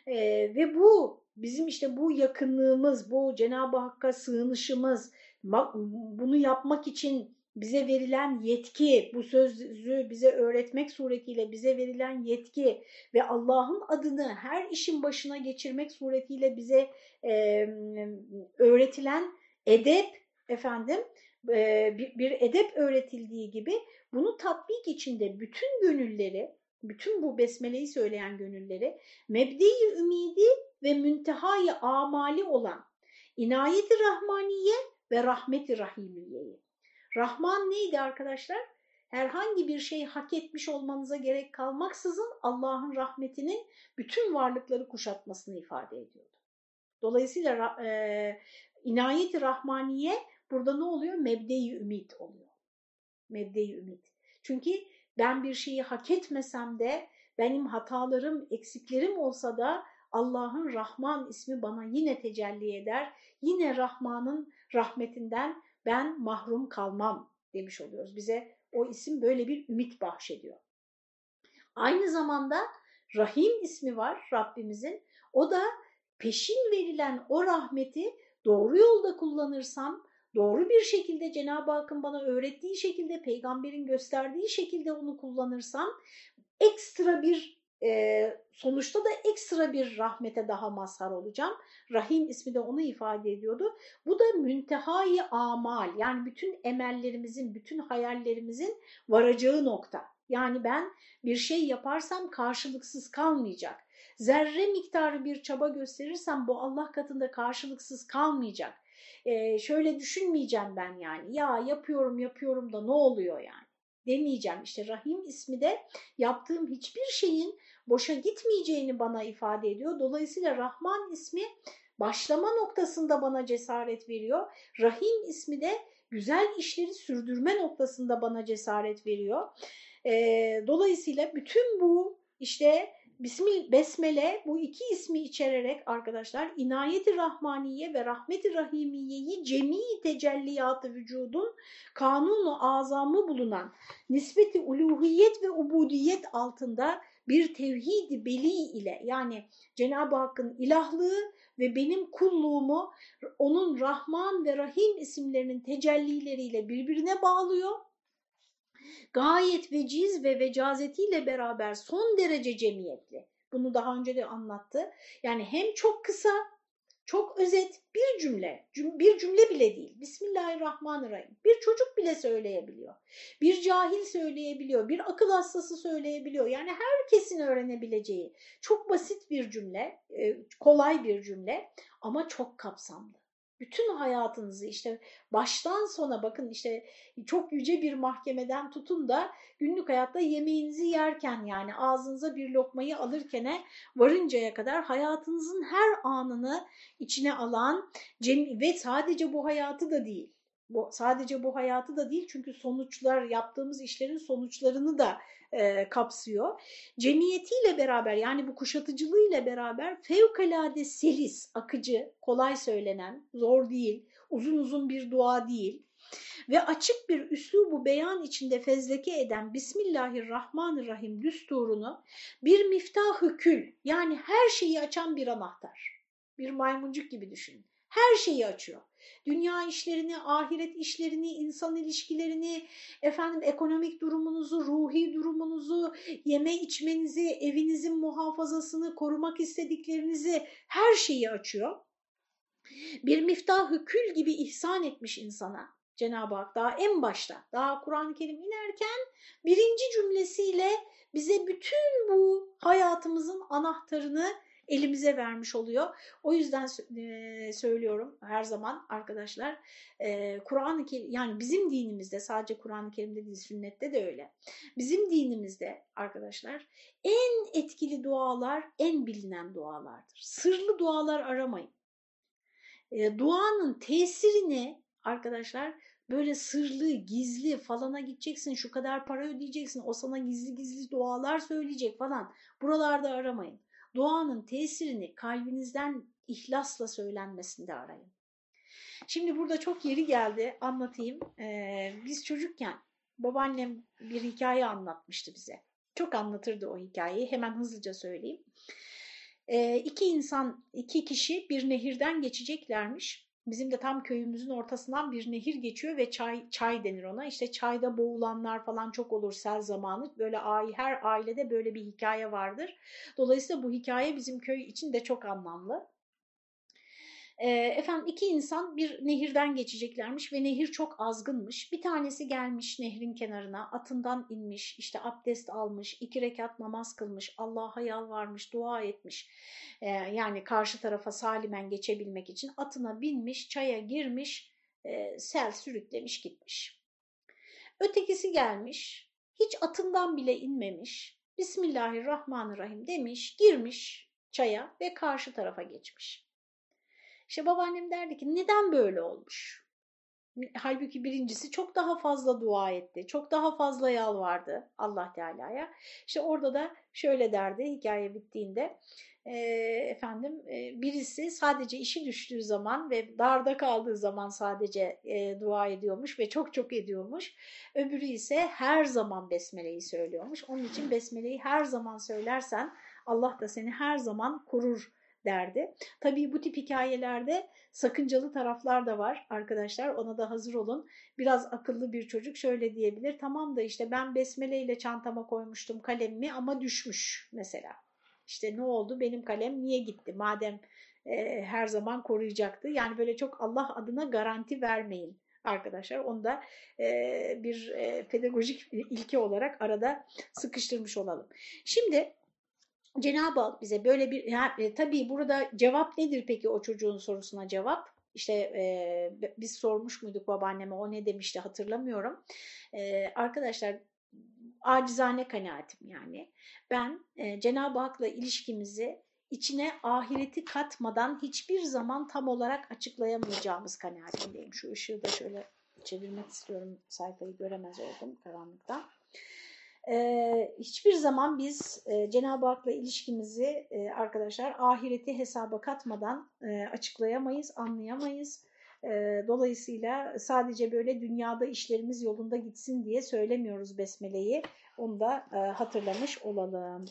E, ve bu bizim işte bu yakınlığımız, bu Cenab-ı Hakk'a sığınışımız, bunu yapmak için bize verilen yetki, bu sözü bize öğretmek suretiyle bize verilen yetki ve Allah'ın adını her işin başına geçirmek suretiyle bize e, öğretilen edep efendim e, bir, bir edep öğretildiği gibi bunu tatbik içinde bütün gönülleri, bütün bu besmeleyi söyleyen gönülleri mebdi ümidi ve müntehayı amali olan inayeti rahmaniye ve rahmeti rahimiyeyi Rahman neydi arkadaşlar? Herhangi bir şey hak etmiş olmanıza gerek kalmaksızın Allah'ın rahmetinin bütün varlıkları kuşatmasını ifade ediyordu. Dolayısıyla e, inayet-i rahmaniye burada ne oluyor? Mebde-i ümit oluyor. Mebde-i ümit. Çünkü ben bir şeyi hak etmesem de benim hatalarım, eksiklerim olsa da Allah'ın Rahman ismi bana yine tecelli eder. Yine Rahman'ın rahmetinden ben mahrum kalmam demiş oluyoruz. Bize o isim böyle bir ümit bahşediyor. Aynı zamanda Rahim ismi var Rabbimizin. O da peşin verilen o rahmeti doğru yolda kullanırsam, doğru bir şekilde Cenab-ı Hakk'ın bana öğrettiği şekilde, peygamberin gösterdiği şekilde onu kullanırsam ekstra bir e, sonuçta da ekstra bir rahmete daha mazhar olacağım. Rahim ismi de onu ifade ediyordu. Bu da müntehayı amal yani bütün emellerimizin, bütün hayallerimizin varacağı nokta. Yani ben bir şey yaparsam karşılıksız kalmayacak. Zerre miktarı bir çaba gösterirsem bu Allah katında karşılıksız kalmayacak. Ee, şöyle düşünmeyeceğim ben yani ya yapıyorum yapıyorum da ne oluyor yani demeyeceğim. İşte Rahim ismi de yaptığım hiçbir şeyin boşa gitmeyeceğini bana ifade ediyor. Dolayısıyla Rahman ismi başlama noktasında bana cesaret veriyor. Rahim ismi de güzel işleri sürdürme noktasında bana cesaret veriyor. E, dolayısıyla bütün bu işte Bismil, Besmele bu iki ismi içererek arkadaşlar inayeti rahmaniye ve rahmeti rahimiyeyi cemi tecelliyatı vücudun kanunu azamı bulunan nispeti uluhiyet ve ubudiyet altında bir tevhid beli ile yani Cenab-ı Hakk'ın ilahlığı ve benim kulluğumu onun Rahman ve Rahim isimlerinin tecellileriyle birbirine bağlıyor. Gayet veciz ve vecazetiyle beraber son derece cemiyetli. Bunu daha önce de anlattı. Yani hem çok kısa çok özet bir cümle, bir cümle bile değil. Bismillahirrahmanirrahim. Bir çocuk bile söyleyebiliyor. Bir cahil söyleyebiliyor. Bir akıl hastası söyleyebiliyor. Yani herkesin öğrenebileceği çok basit bir cümle, e, kolay bir cümle ama çok kapsamlı bütün hayatınızı işte baştan sona bakın işte çok yüce bir mahkemeden tutun da günlük hayatta yemeğinizi yerken yani ağzınıza bir lokmayı alırkene varıncaya kadar hayatınızın her anını içine alan ve sadece bu hayatı da değil. Bu, sadece bu hayatı da değil çünkü sonuçlar yaptığımız işlerin sonuçlarını da e, kapsıyor. Cemiyetiyle beraber yani bu kuşatıcılığıyla beraber fevkalade selis, akıcı, kolay söylenen, zor değil, uzun uzun bir dua değil ve açık bir üslubu beyan içinde fezleke eden Bismillahirrahmanirrahim düsturunu bir miftah kül yani her şeyi açan bir anahtar. Bir maymuncuk gibi düşünün. Her şeyi açıyor dünya işlerini, ahiret işlerini, insan ilişkilerini, efendim ekonomik durumunuzu, ruhi durumunuzu, yeme içmenizi, evinizin muhafazasını, korumak istediklerinizi her şeyi açıyor. Bir miftahı kül gibi ihsan etmiş insana Cenab-ı Hak daha en başta, daha Kur'an-ı Kerim inerken birinci cümlesiyle bize bütün bu hayatımızın anahtarını elimize vermiş oluyor. O yüzden söylüyorum her zaman arkadaşlar e, Kur'an-ı Kerim yani bizim dinimizde sadece Kur'an-ı Kerim'de değil sünnette de öyle. Bizim dinimizde arkadaşlar en etkili dualar en bilinen dualardır. Sırlı dualar aramayın. E, duanın tesirini arkadaşlar böyle sırlı, gizli falana gideceksin, şu kadar para ödeyeceksin, o sana gizli gizli dualar söyleyecek falan. Buralarda aramayın. Duanın tesirini kalbinizden ihlasla söylenmesinde arayın. Şimdi burada çok yeri geldi anlatayım. Ee, biz çocukken babaannem bir hikaye anlatmıştı bize. Çok anlatırdı o hikayeyi. Hemen hızlıca söyleyeyim. Ee, iki insan, iki kişi bir nehirden geçeceklermiş. Bizim de tam köyümüzün ortasından bir nehir geçiyor ve çay çay denir ona. İşte çayda boğulanlar falan çok olur sel zamanı. Böyle her ailede böyle bir hikaye vardır. Dolayısıyla bu hikaye bizim köy için de çok anlamlı. E, efendim iki insan bir nehirden geçeceklermiş ve nehir çok azgınmış. Bir tanesi gelmiş nehrin kenarına atından inmiş işte abdest almış iki rekat namaz kılmış Allah'a yalvarmış dua etmiş. E, yani karşı tarafa salimen geçebilmek için atına binmiş çaya girmiş e, sel sürüklemiş gitmiş. Ötekisi gelmiş hiç atından bile inmemiş Bismillahirrahmanirrahim demiş girmiş çaya ve karşı tarafa geçmiş. İşte babaannem derdi ki neden böyle olmuş? Halbuki birincisi çok daha fazla dua etti. Çok daha fazla yalvardı Allah Teala'ya. İşte orada da şöyle derdi hikaye bittiğinde. E, efendim e, birisi sadece işi düştüğü zaman ve darda kaldığı zaman sadece e, dua ediyormuş ve çok çok ediyormuş. Öbürü ise her zaman besmeleyi söylüyormuş. Onun için besmeleyi her zaman söylersen Allah da seni her zaman korur derdi. Tabii bu tip hikayelerde sakıncalı taraflar da var arkadaşlar ona da hazır olun. Biraz akıllı bir çocuk şöyle diyebilir tamam da işte ben besmele ile çantama koymuştum kalemimi ama düşmüş mesela. İşte ne oldu benim kalem niye gitti madem e, her zaman koruyacaktı. Yani böyle çok Allah adına garanti vermeyin arkadaşlar. Onu da e, bir e, pedagojik ilke olarak arada sıkıştırmış olalım. Şimdi Cenab-ı Hak bize böyle bir, e, tabii burada cevap nedir peki o çocuğun sorusuna cevap? İşte e, biz sormuş muyduk babaanneme o ne demişti hatırlamıyorum. E, arkadaşlar acizane kanaatim yani. Ben e, Cenab-ı Hak'la ilişkimizi içine ahireti katmadan hiçbir zaman tam olarak açıklayamayacağımız kanaatindeyim. Şu ışığı da şöyle çevirmek istiyorum sayfayı göremez oldum karanlıkta e, hiçbir zaman biz e, Cenab-ı Hak'la ilişkimizi e, arkadaşlar ahireti hesaba katmadan e, açıklayamayız, anlayamayız. E, dolayısıyla sadece böyle dünyada işlerimiz yolunda gitsin diye söylemiyoruz Besmele'yi. Onu da e, hatırlamış olalım.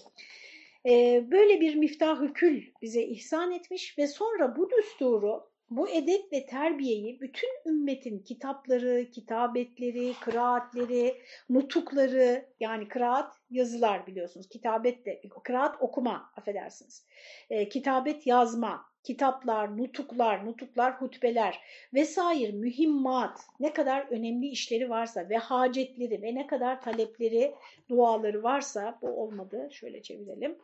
E, böyle bir miftah kül bize ihsan etmiş ve sonra bu düsturu bu edep ve terbiyeyi bütün ümmetin kitapları, kitabetleri, kıraatleri, nutukları yani kıraat yazılar biliyorsunuz. Kitabet de, kıraat okuma affedersiniz. E, kitabet yazma, kitaplar, nutuklar, nutuklar, hutbeler vesaire mühimmat ne kadar önemli işleri varsa ve hacetleri ve ne kadar talepleri, duaları varsa bu olmadı şöyle çevirelim.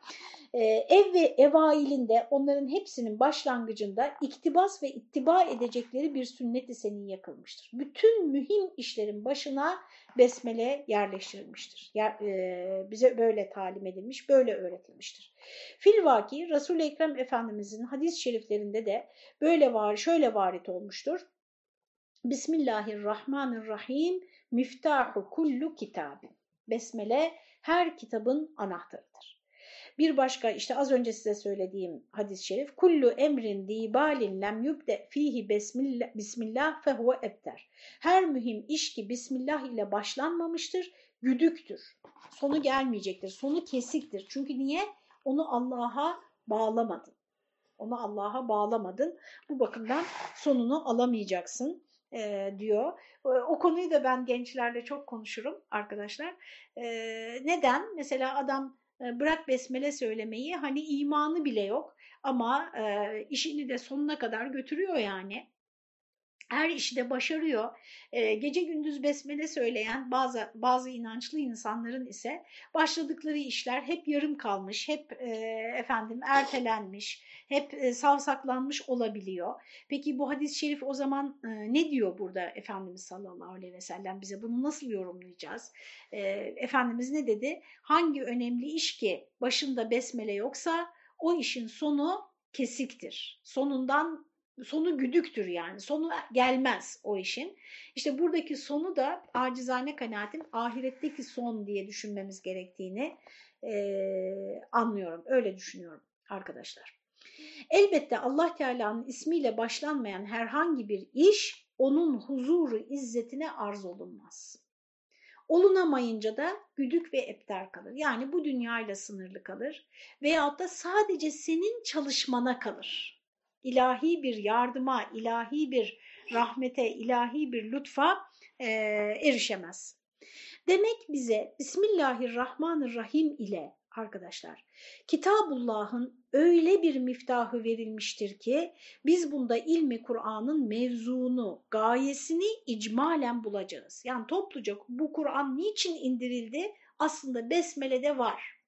Ee, ev ve evailinde onların hepsinin başlangıcında iktibas ve ittiba edecekleri bir sünnet-i senin yakılmıştır. Bütün mühim işlerin başına besmele yerleştirilmiştir. Yer, e, bize böyle talim edilmiş, böyle öğretilmiştir. Filvaki Resul-i Ekrem Efendimizin hadis-i şeriflerinde de böyle var, şöyle varit olmuştur. Bismillahirrahmanirrahim miftahu kullu kitabin. Besmele her kitabın anahtarıdır. Bir başka işte az önce size söylediğim hadis-i şerif kullu emrin dibalin lem yubde fihi bismillah, bismillah fehuve ebter. Her mühim iş ki bismillah ile başlanmamıştır, güdüktür. Sonu gelmeyecektir, sonu kesiktir. Çünkü niye? Onu Allah'a bağlamadın. Onu Allah'a bağlamadın. Bu bakımdan sonunu alamayacaksın e, diyor. O konuyu da ben gençlerle çok konuşurum arkadaşlar. E, neden? Mesela adam e, bırak besmele söylemeyi hani imanı bile yok ama e, işini de sonuna kadar götürüyor yani her işte başarıyor. E, gece gündüz besmele söyleyen bazı bazı inançlı insanların ise başladıkları işler hep yarım kalmış, hep e, efendim ertelenmiş, hep e, savsaklanmış olabiliyor. Peki bu hadis-i şerif o zaman e, ne diyor burada Efendimiz sallallahu aleyhi ve sellem bize? Bunu nasıl yorumlayacağız? E, Efendimiz ne dedi? Hangi önemli iş ki başında besmele yoksa o işin sonu kesiktir. Sonundan sonu güdüktür yani. Sonu gelmez o işin. İşte buradaki sonu da acizane kanaatim ahiretteki son diye düşünmemiz gerektiğini e, anlıyorum. Öyle düşünüyorum arkadaşlar. Elbette Allah Teala'nın ismiyle başlanmayan herhangi bir iş onun huzuru izzetine arz olunmaz. Olunamayınca da güdük ve epter kalır. Yani bu dünyayla sınırlı kalır veyahut da sadece senin çalışmana kalır. İlahi bir yardıma, ilahi bir rahmete, ilahi bir lütfa e, erişemez. Demek bize Bismillahirrahmanirrahim ile arkadaşlar Kitabullah'ın öyle bir miftahı verilmiştir ki biz bunda ilmi Kur'an'ın mevzunu, gayesini icmalen bulacağız. Yani topluca bu Kur'an niçin indirildi? Aslında Besmele'de var.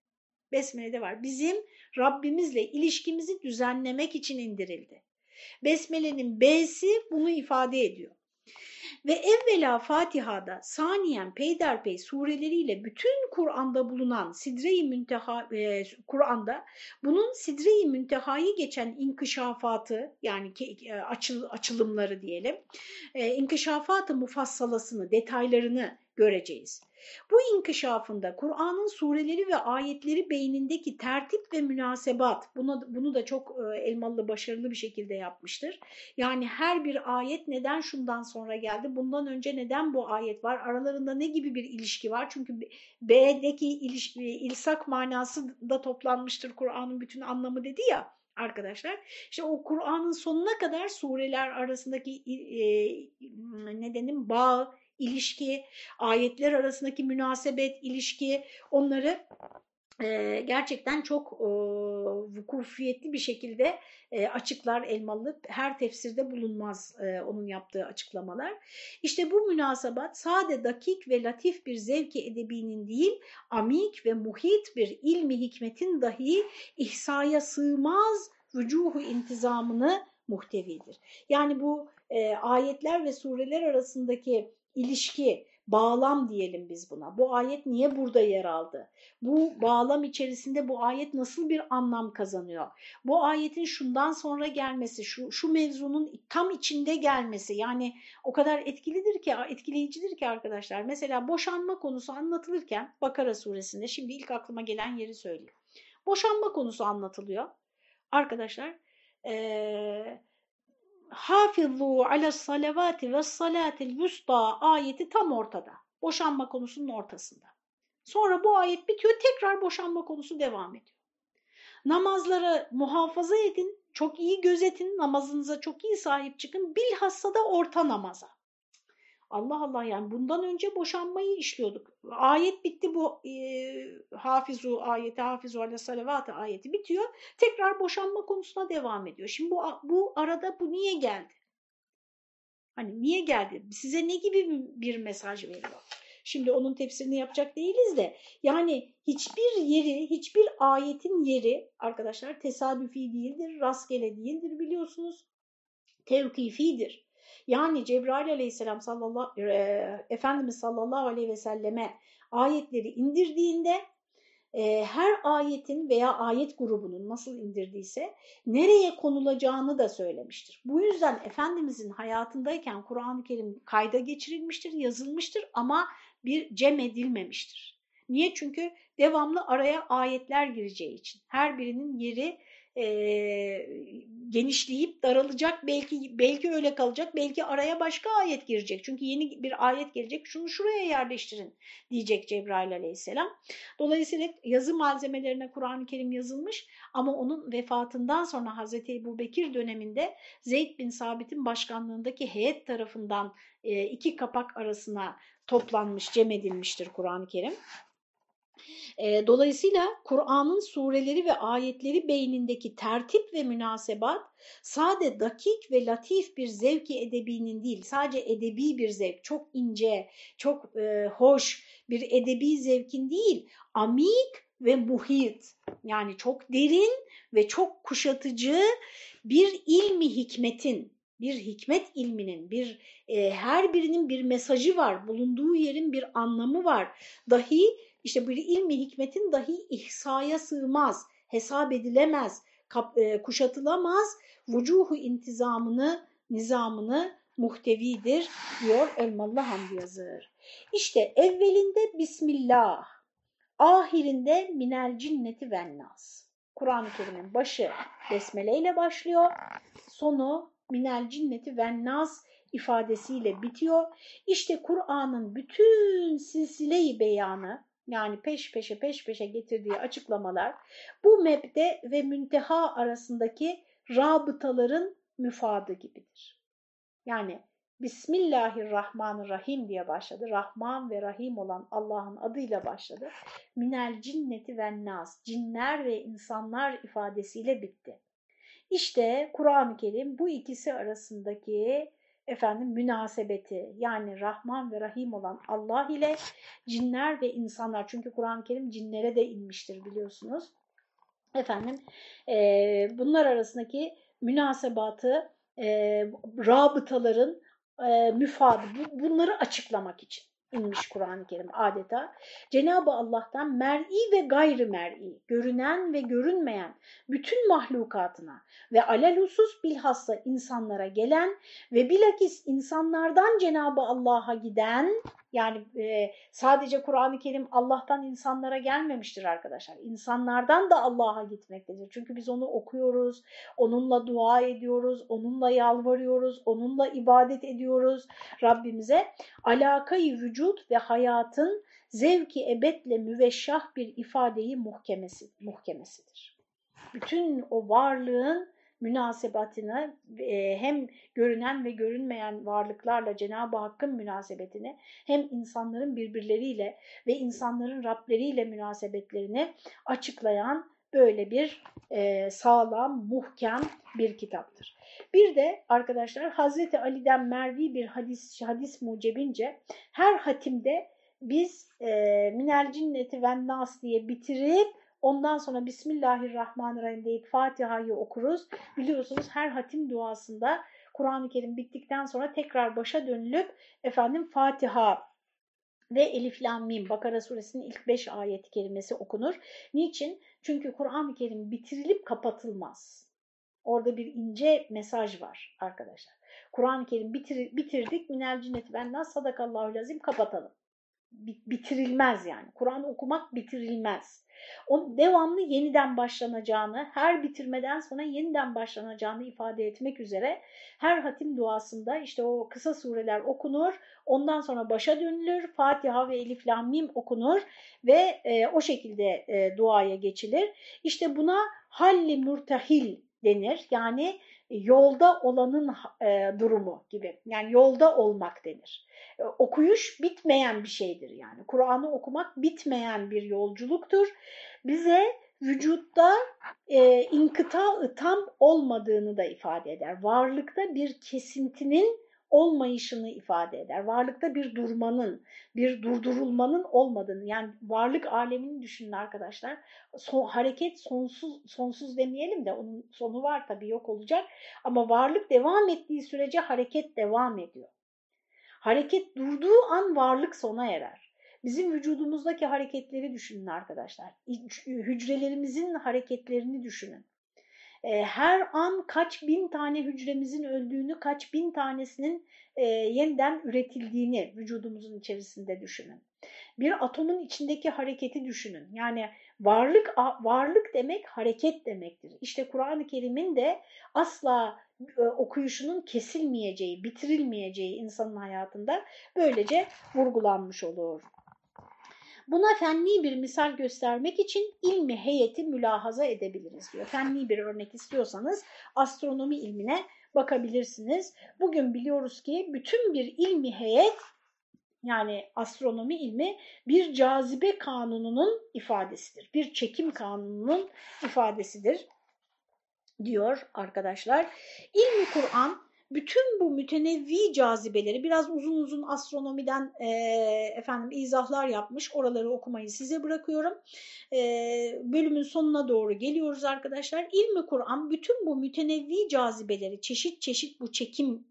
Besmele'de var. Bizim Rabbimizle ilişkimizi düzenlemek için indirildi. Besmele'nin B'si bunu ifade ediyor. Ve evvela Fatiha'da, saniyen peyderpey sureleriyle bütün Kur'an'da bulunan Sidre-i Münteha, e, Kur'an'da bunun Sidre-i Münteha'yı geçen inkişafatı yani e, açıl, açılımları diyelim, e, inkişafatı mufassalasını, detaylarını göreceğiz. Bu inkişafında Kur'an'ın sureleri ve ayetleri beynindeki tertip ve münasebat, bunu, bunu da çok e, Elmalı başarılı bir şekilde yapmıştır. Yani her bir ayet neden şundan sonra geldi, bundan önce neden bu ayet var, aralarında ne gibi bir ilişki var? Çünkü B'deki iliş, e, ilsak manası da toplanmıştır Kur'an'ın bütün anlamı dedi ya arkadaşlar. İşte o Kur'an'ın sonuna kadar sureler arasındaki e, nedenin bağ, ilişki, ayetler arasındaki münasebet, ilişki onları e, gerçekten çok e, vukufiyetli bir şekilde e, açıklar Elmalı. Her tefsirde bulunmaz onun yaptığı açıklamalar. İşte bu münasebat sade dakik ve latif bir zevki edebinin değil, amik ve muhit bir ilmi hikmetin dahi ihsaya sığmaz vücuhu intizamını muhtevidir. Yani bu e, ayetler ve sureler arasındaki ilişki, bağlam diyelim biz buna. Bu ayet niye burada yer aldı? Bu bağlam içerisinde bu ayet nasıl bir anlam kazanıyor? Bu ayetin şundan sonra gelmesi, şu, şu mevzunun tam içinde gelmesi yani o kadar etkilidir ki, etkileyicidir ki arkadaşlar. Mesela boşanma konusu anlatılırken Bakara suresinde şimdi ilk aklıma gelen yeri söyleyeyim. Boşanma konusu anlatılıyor. Arkadaşlar eee hafizlu ala salavati ve salatil vusta ayeti tam ortada. Boşanma konusunun ortasında. Sonra bu ayet bitiyor tekrar boşanma konusu devam ediyor. Namazları muhafaza edin, çok iyi gözetin, namazınıza çok iyi sahip çıkın. Bilhassa da orta namaza. Allah Allah yani bundan önce boşanmayı işliyorduk. Ayet bitti bu e, hafizu ayeti, hafizu ala salavatı ayeti bitiyor. Tekrar boşanma konusuna devam ediyor. Şimdi bu, bu arada bu niye geldi? Hani niye geldi? Size ne gibi bir mesaj veriyor? Şimdi onun tefsirini yapacak değiliz de yani hiçbir yeri, hiçbir ayetin yeri arkadaşlar tesadüfi değildir, rastgele değildir biliyorsunuz. Tevkifidir. Yani Cebrail aleyhisselam sallallahu, e, Efendimiz sallallahu aleyhi ve selleme ayetleri indirdiğinde e, her ayetin veya ayet grubunun nasıl indirdiyse nereye konulacağını da söylemiştir. Bu yüzden Efendimizin hayatındayken Kur'an-ı Kerim kayda geçirilmiştir, yazılmıştır ama bir cem edilmemiştir. Niye? Çünkü devamlı araya ayetler gireceği için. Her birinin yeri e, genişleyip daralacak belki belki öyle kalacak belki araya başka ayet girecek çünkü yeni bir ayet gelecek şunu şuraya yerleştirin diyecek Cebrail aleyhisselam. Dolayısıyla yazı malzemelerine Kur'an-ı Kerim yazılmış ama onun vefatından sonra Hazreti Ebu Bekir döneminde Zeyd bin Sabit'in başkanlığındaki heyet tarafından iki kapak arasına toplanmış, cem edilmiştir Kur'an-ı Kerim. E, dolayısıyla Kur'an'ın sureleri ve ayetleri beynindeki tertip ve münasebat sade dakik ve latif bir zevki edebinin değil, sadece edebi bir zevk, çok ince, çok e, hoş bir edebi zevkin değil, amik ve muhit yani çok derin ve çok kuşatıcı bir ilmi hikmetin, bir hikmet ilminin, bir e, her birinin bir mesajı var, bulunduğu yerin bir anlamı var. Dahi işte bir ilmi hikmetin dahi ihsaya sığmaz, hesap edilemez, e, kuşatılamaz, vucuhu intizamını, nizamını muhtevidir diyor Elmalı Hamdi Yazır. İşte evvelinde Bismillah, ahirinde minel cinneti vennas. Kur'an-ı Kerim'in başı besmele ile başlıyor. Sonu minel cinneti ve nas ifadesiyle bitiyor. İşte Kur'an'ın bütün silsile-i beyanı yani peş peşe peş peşe getirdiği açıklamalar bu mebde ve münteha arasındaki rabıtaların müfadı gibidir. Yani Bismillahirrahmanirrahim diye başladı. Rahman ve Rahim olan Allah'ın adıyla başladı. Minel cinneti ve nas, cinler ve insanlar ifadesiyle bitti. İşte Kur'an-ı Kerim bu ikisi arasındaki efendim münasebeti yani Rahman ve Rahim olan Allah ile cinler ve insanlar çünkü Kur'an-ı Kerim cinlere de inmiştir biliyorsunuz. Efendim e, bunlar arasındaki münasebatı e, rabıtaların e, müfadı bunları açıklamak için inmiş Kur'an-ı Kerim adeta. Cenab-ı Allah'tan mer'i ve gayri mer'i, görünen ve görünmeyen bütün mahlukatına ve alelhusus bilhassa insanlara gelen ve bilakis insanlardan Cenab-ı Allah'a giden yani e, sadece Kur'an-ı Kerim Allah'tan insanlara gelmemiştir arkadaşlar. İnsanlardan da Allah'a gitmektedir. Çünkü biz onu okuyoruz, onunla dua ediyoruz, onunla yalvarıyoruz, onunla ibadet ediyoruz Rabbimize. Alakayı vücut ve hayatın zevki ebedle müveşşah bir ifadeyi muhkemesi, muhkemesidir. Bütün o varlığın münasebatını e, hem görünen ve görünmeyen varlıklarla Cenab-ı Hakk'ın münasebetini hem insanların birbirleriyle ve insanların Rableriyle münasebetlerini açıklayan böyle bir e, sağlam, muhkem bir kitaptır. Bir de arkadaşlar Hazreti Ali'den mervi bir hadis, hadis mucebince her hatimde biz e, minel cinneti ve nas diye bitirip Ondan sonra Bismillahirrahmanirrahim deyip Fatiha'yı okuruz. Biliyorsunuz her hatim duasında Kur'an-ı Kerim bittikten sonra tekrar başa dönülüp efendim Fatiha ve Elif Lam Mim Bakara suresinin ilk 5 ayet kelimesi okunur. Niçin? Çünkü Kur'an-ı Kerim bitirilip kapatılmaz. Orada bir ince mesaj var arkadaşlar. Kur'an-ı Kerim bitir, bitirdik. Minel cinneti benden sadakallahu lazim kapatalım. Bitirilmez yani. Kur'an okumak bitirilmez. O devamlı yeniden başlanacağını, her bitirmeden sonra yeniden başlanacağını ifade etmek üzere her hatim duasında işte o kısa sureler okunur, ondan sonra başa dönülür, Fatiha ve Elif Lam Mim okunur ve e, o şekilde e, duaya geçilir. İşte buna halli murtahil denir. Yani yolda olanın e, durumu gibi. Yani yolda olmak denir. E, okuyuş bitmeyen bir şeydir yani. Kur'an'ı okumak bitmeyen bir yolculuktur. Bize vücutta e, inkıta tam olmadığını da ifade eder. Varlıkta bir kesintinin olmayışını ifade eder. Varlıkta bir durmanın, bir durdurulmanın olmadığını yani varlık alemini düşünün arkadaşlar. Son, hareket sonsuz sonsuz demeyelim de onun sonu var tabii yok olacak ama varlık devam ettiği sürece hareket devam ediyor. Hareket durduğu an varlık sona erer. Bizim vücudumuzdaki hareketleri düşünün arkadaşlar. Hücrelerimizin hareketlerini düşünün. Ee, her an kaç bin tane hücremizin öldüğünü, kaç bin tanesinin e, yeniden üretildiğini vücudumuzun içerisinde düşünün. Bir atomun içindeki hareketi düşünün. Yani varlık varlık demek hareket demektir. İşte Kur'an-ı Kerim'in de asla e, okuyuşunun kesilmeyeceği, bitirilmeyeceği insanın hayatında böylece vurgulanmış olur. Buna fenni bir misal göstermek için ilmi heyeti mülahaza edebiliriz diyor. Fenni bir örnek istiyorsanız astronomi ilmine bakabilirsiniz. Bugün biliyoruz ki bütün bir ilmi heyet yani astronomi ilmi bir cazibe kanununun ifadesidir. Bir çekim kanununun ifadesidir diyor arkadaşlar. İlmi Kur'an bütün bu mütenevvi cazibeleri biraz uzun uzun astronomiden e, efendim izahlar yapmış. Oraları okumayı size bırakıyorum. E, bölümün sonuna doğru geliyoruz arkadaşlar. İlmi Kur'an bütün bu mütenevvi cazibeleri, çeşit çeşit bu çekimleri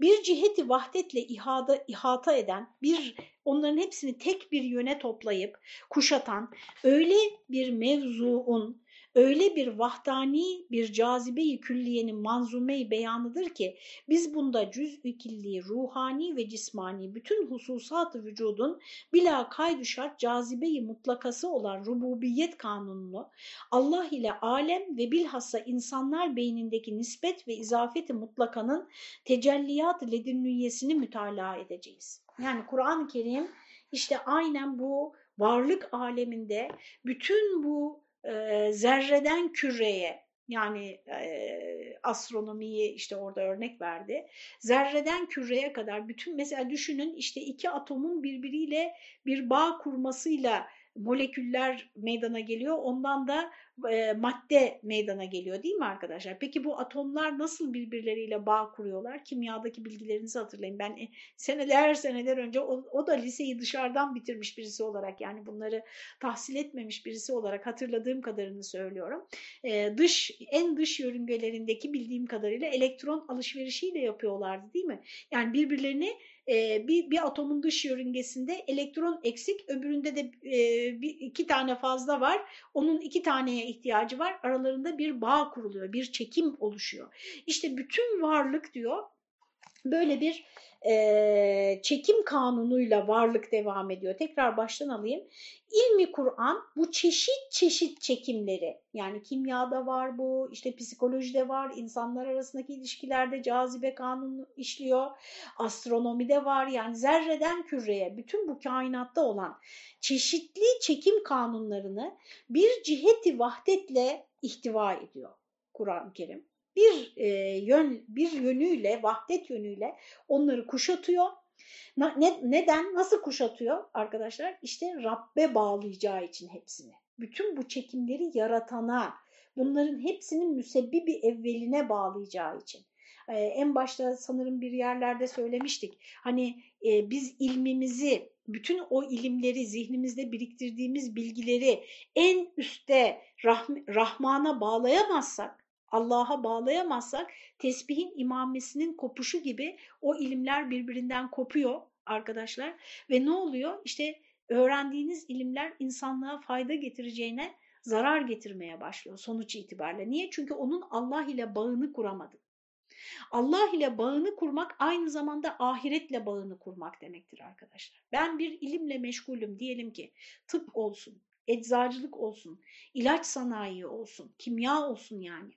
bir ciheti vahdetle ihada, ihata eden, bir onların hepsini tek bir yöne toplayıp kuşatan öyle bir mevzuun öyle bir vahdani bir cazibe-i külliyenin manzume-i beyanıdır ki biz bunda cüz-ü ruhani ve cismani bütün hususat-ı vücudun bila kaydu şart cazibe-i mutlakası olan rububiyet kanununu Allah ile alem ve bilhassa insanlar beynindeki nispet ve izafeti mutlakanın tecelliyat-ı ledünniyesini mütalaa edeceğiz. Yani Kur'an-ı Kerim işte aynen bu varlık aleminde bütün bu zerreden küreye yani astronomiyi işte orada örnek verdi. Zerreden küreye kadar bütün mesela düşünün işte iki atomun birbiriyle bir bağ kurmasıyla moleküller meydana geliyor. Ondan da e, madde meydana geliyor değil mi arkadaşlar? Peki bu atomlar nasıl birbirleriyle bağ kuruyorlar? Kimyadaki bilgilerinizi hatırlayın. Ben e, seneler seneler önce o, o da liseyi dışarıdan bitirmiş birisi olarak yani bunları tahsil etmemiş birisi olarak hatırladığım kadarını söylüyorum. E, dış En dış yörüngelerindeki bildiğim kadarıyla elektron alışverişiyle yapıyorlardı değil mi? Yani birbirlerini bir, bir atomun dış yörüngesinde elektron eksik, öbüründe de e, bir, iki tane fazla var. Onun iki taneye ihtiyacı var. Aralarında bir bağ kuruluyor, bir çekim oluşuyor. İşte bütün varlık diyor böyle bir e, çekim kanunuyla varlık devam ediyor. Tekrar baştan alayım. İlmi Kur'an bu çeşit çeşit çekimleri yani kimyada var bu, işte psikolojide var, insanlar arasındaki ilişkilerde cazibe kanunu işliyor, astronomide var yani zerreden küreye bütün bu kainatta olan çeşitli çekim kanunlarını bir ciheti vahdetle ihtiva ediyor Kur'an-ı Kerim bir e, yön bir yönüyle, vahdet yönüyle onları kuşatıyor. Ne, neden? Nasıl kuşatıyor arkadaşlar? İşte Rabbe bağlayacağı için hepsini. Bütün bu çekimleri yaratana, bunların hepsinin müsebbibi evveline bağlayacağı için. Ee, en başta sanırım bir yerlerde söylemiştik. Hani e, biz ilmimizi, bütün o ilimleri, zihnimizde biriktirdiğimiz bilgileri en üstte Rah Rahman'a bağlayamazsak, Allah'a bağlayamazsak tesbihin imamesinin kopuşu gibi o ilimler birbirinden kopuyor arkadaşlar. Ve ne oluyor? İşte öğrendiğiniz ilimler insanlığa fayda getireceğine zarar getirmeye başlıyor sonuç itibariyle. Niye? Çünkü onun Allah ile bağını kuramadı. Allah ile bağını kurmak aynı zamanda ahiretle bağını kurmak demektir arkadaşlar. Ben bir ilimle meşgulüm diyelim ki tıp olsun, eczacılık olsun, ilaç sanayi olsun, kimya olsun yani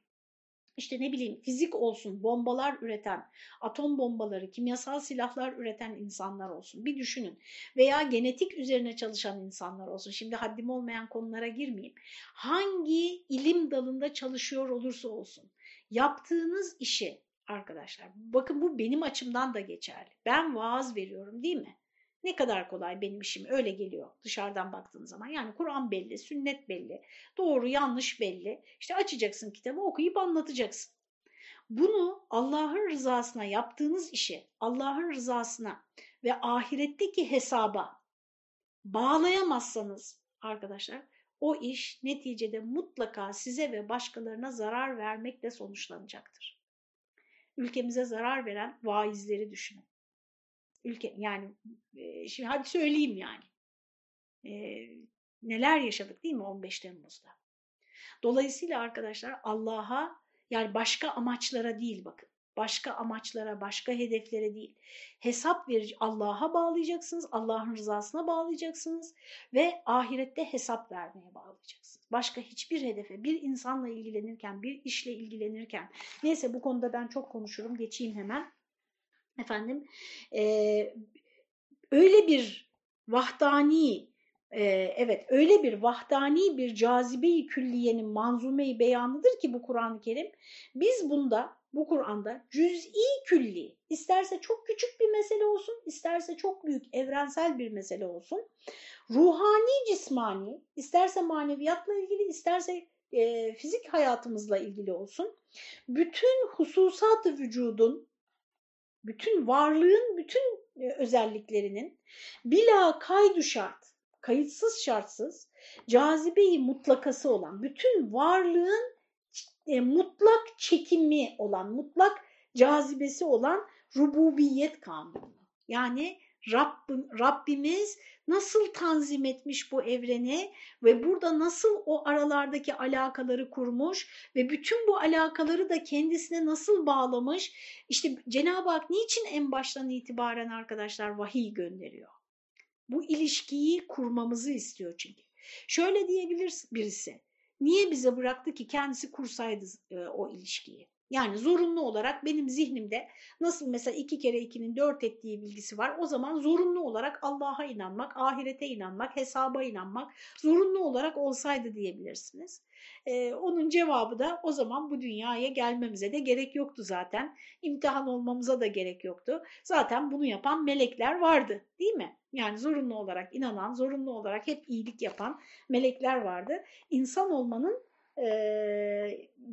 işte ne bileyim fizik olsun, bombalar üreten, atom bombaları, kimyasal silahlar üreten insanlar olsun. Bir düşünün. Veya genetik üzerine çalışan insanlar olsun. Şimdi haddim olmayan konulara girmeyeyim. Hangi ilim dalında çalışıyor olursa olsun. Yaptığınız işi arkadaşlar, bakın bu benim açımdan da geçerli. Ben vaaz veriyorum değil mi? Ne kadar kolay benim işim öyle geliyor dışarıdan baktığın zaman. Yani Kur'an belli, sünnet belli, doğru yanlış belli. İşte açacaksın kitabı okuyup anlatacaksın. Bunu Allah'ın rızasına yaptığınız işi Allah'ın rızasına ve ahiretteki hesaba bağlayamazsanız arkadaşlar o iş neticede mutlaka size ve başkalarına zarar vermekle sonuçlanacaktır. Ülkemize zarar veren vaizleri düşünün ülke yani e, şimdi hadi söyleyeyim yani. E, neler yaşadık değil mi 15 Temmuz'da? Dolayısıyla arkadaşlar Allah'a yani başka amaçlara değil bakın. Başka amaçlara, başka hedeflere değil. Hesap verici Allah'a bağlayacaksınız, Allah'ın rızasına bağlayacaksınız ve ahirette hesap vermeye bağlayacaksınız. Başka hiçbir hedefe, bir insanla ilgilenirken, bir işle ilgilenirken, neyse bu konuda ben çok konuşurum, geçeyim hemen efendim e, öyle bir vahdani e, evet öyle bir vahdani bir cazibe-i külliyenin manzume-i beyanıdır ki bu Kur'an-ı Kerim biz bunda bu Kur'an'da cüz'i külli isterse çok küçük bir mesele olsun isterse çok büyük evrensel bir mesele olsun ruhani cismani isterse maneviyatla ilgili isterse e, fizik hayatımızla ilgili olsun bütün hususat-ı vücudun bütün varlığın bütün e, özelliklerinin bila kaydu şart, kayıtsız şartsız cazibeyi mutlakası olan, bütün varlığın e, mutlak çekimi olan, mutlak cazibesi olan rububiyet kanunu. Yani Rabbim, Rabbimiz nasıl tanzim etmiş bu evreni ve burada nasıl o aralardaki alakaları kurmuş ve bütün bu alakaları da kendisine nasıl bağlamış. İşte Cenab-ı Hak niçin en baştan itibaren arkadaşlar vahiy gönderiyor? Bu ilişkiyi kurmamızı istiyor çünkü. Şöyle diyebilir birisi, niye bize bıraktı ki kendisi kursaydı e, o ilişkiyi? Yani zorunlu olarak benim zihnimde nasıl mesela iki kere ikinin dört ettiği bilgisi var. O zaman zorunlu olarak Allah'a inanmak, ahirete inanmak, hesaba inanmak zorunlu olarak olsaydı diyebilirsiniz. Ee, onun cevabı da o zaman bu dünyaya gelmemize de gerek yoktu zaten. İmtihan olmamıza da gerek yoktu. Zaten bunu yapan melekler vardı değil mi? Yani zorunlu olarak inanan, zorunlu olarak hep iyilik yapan melekler vardı. İnsan olmanın e,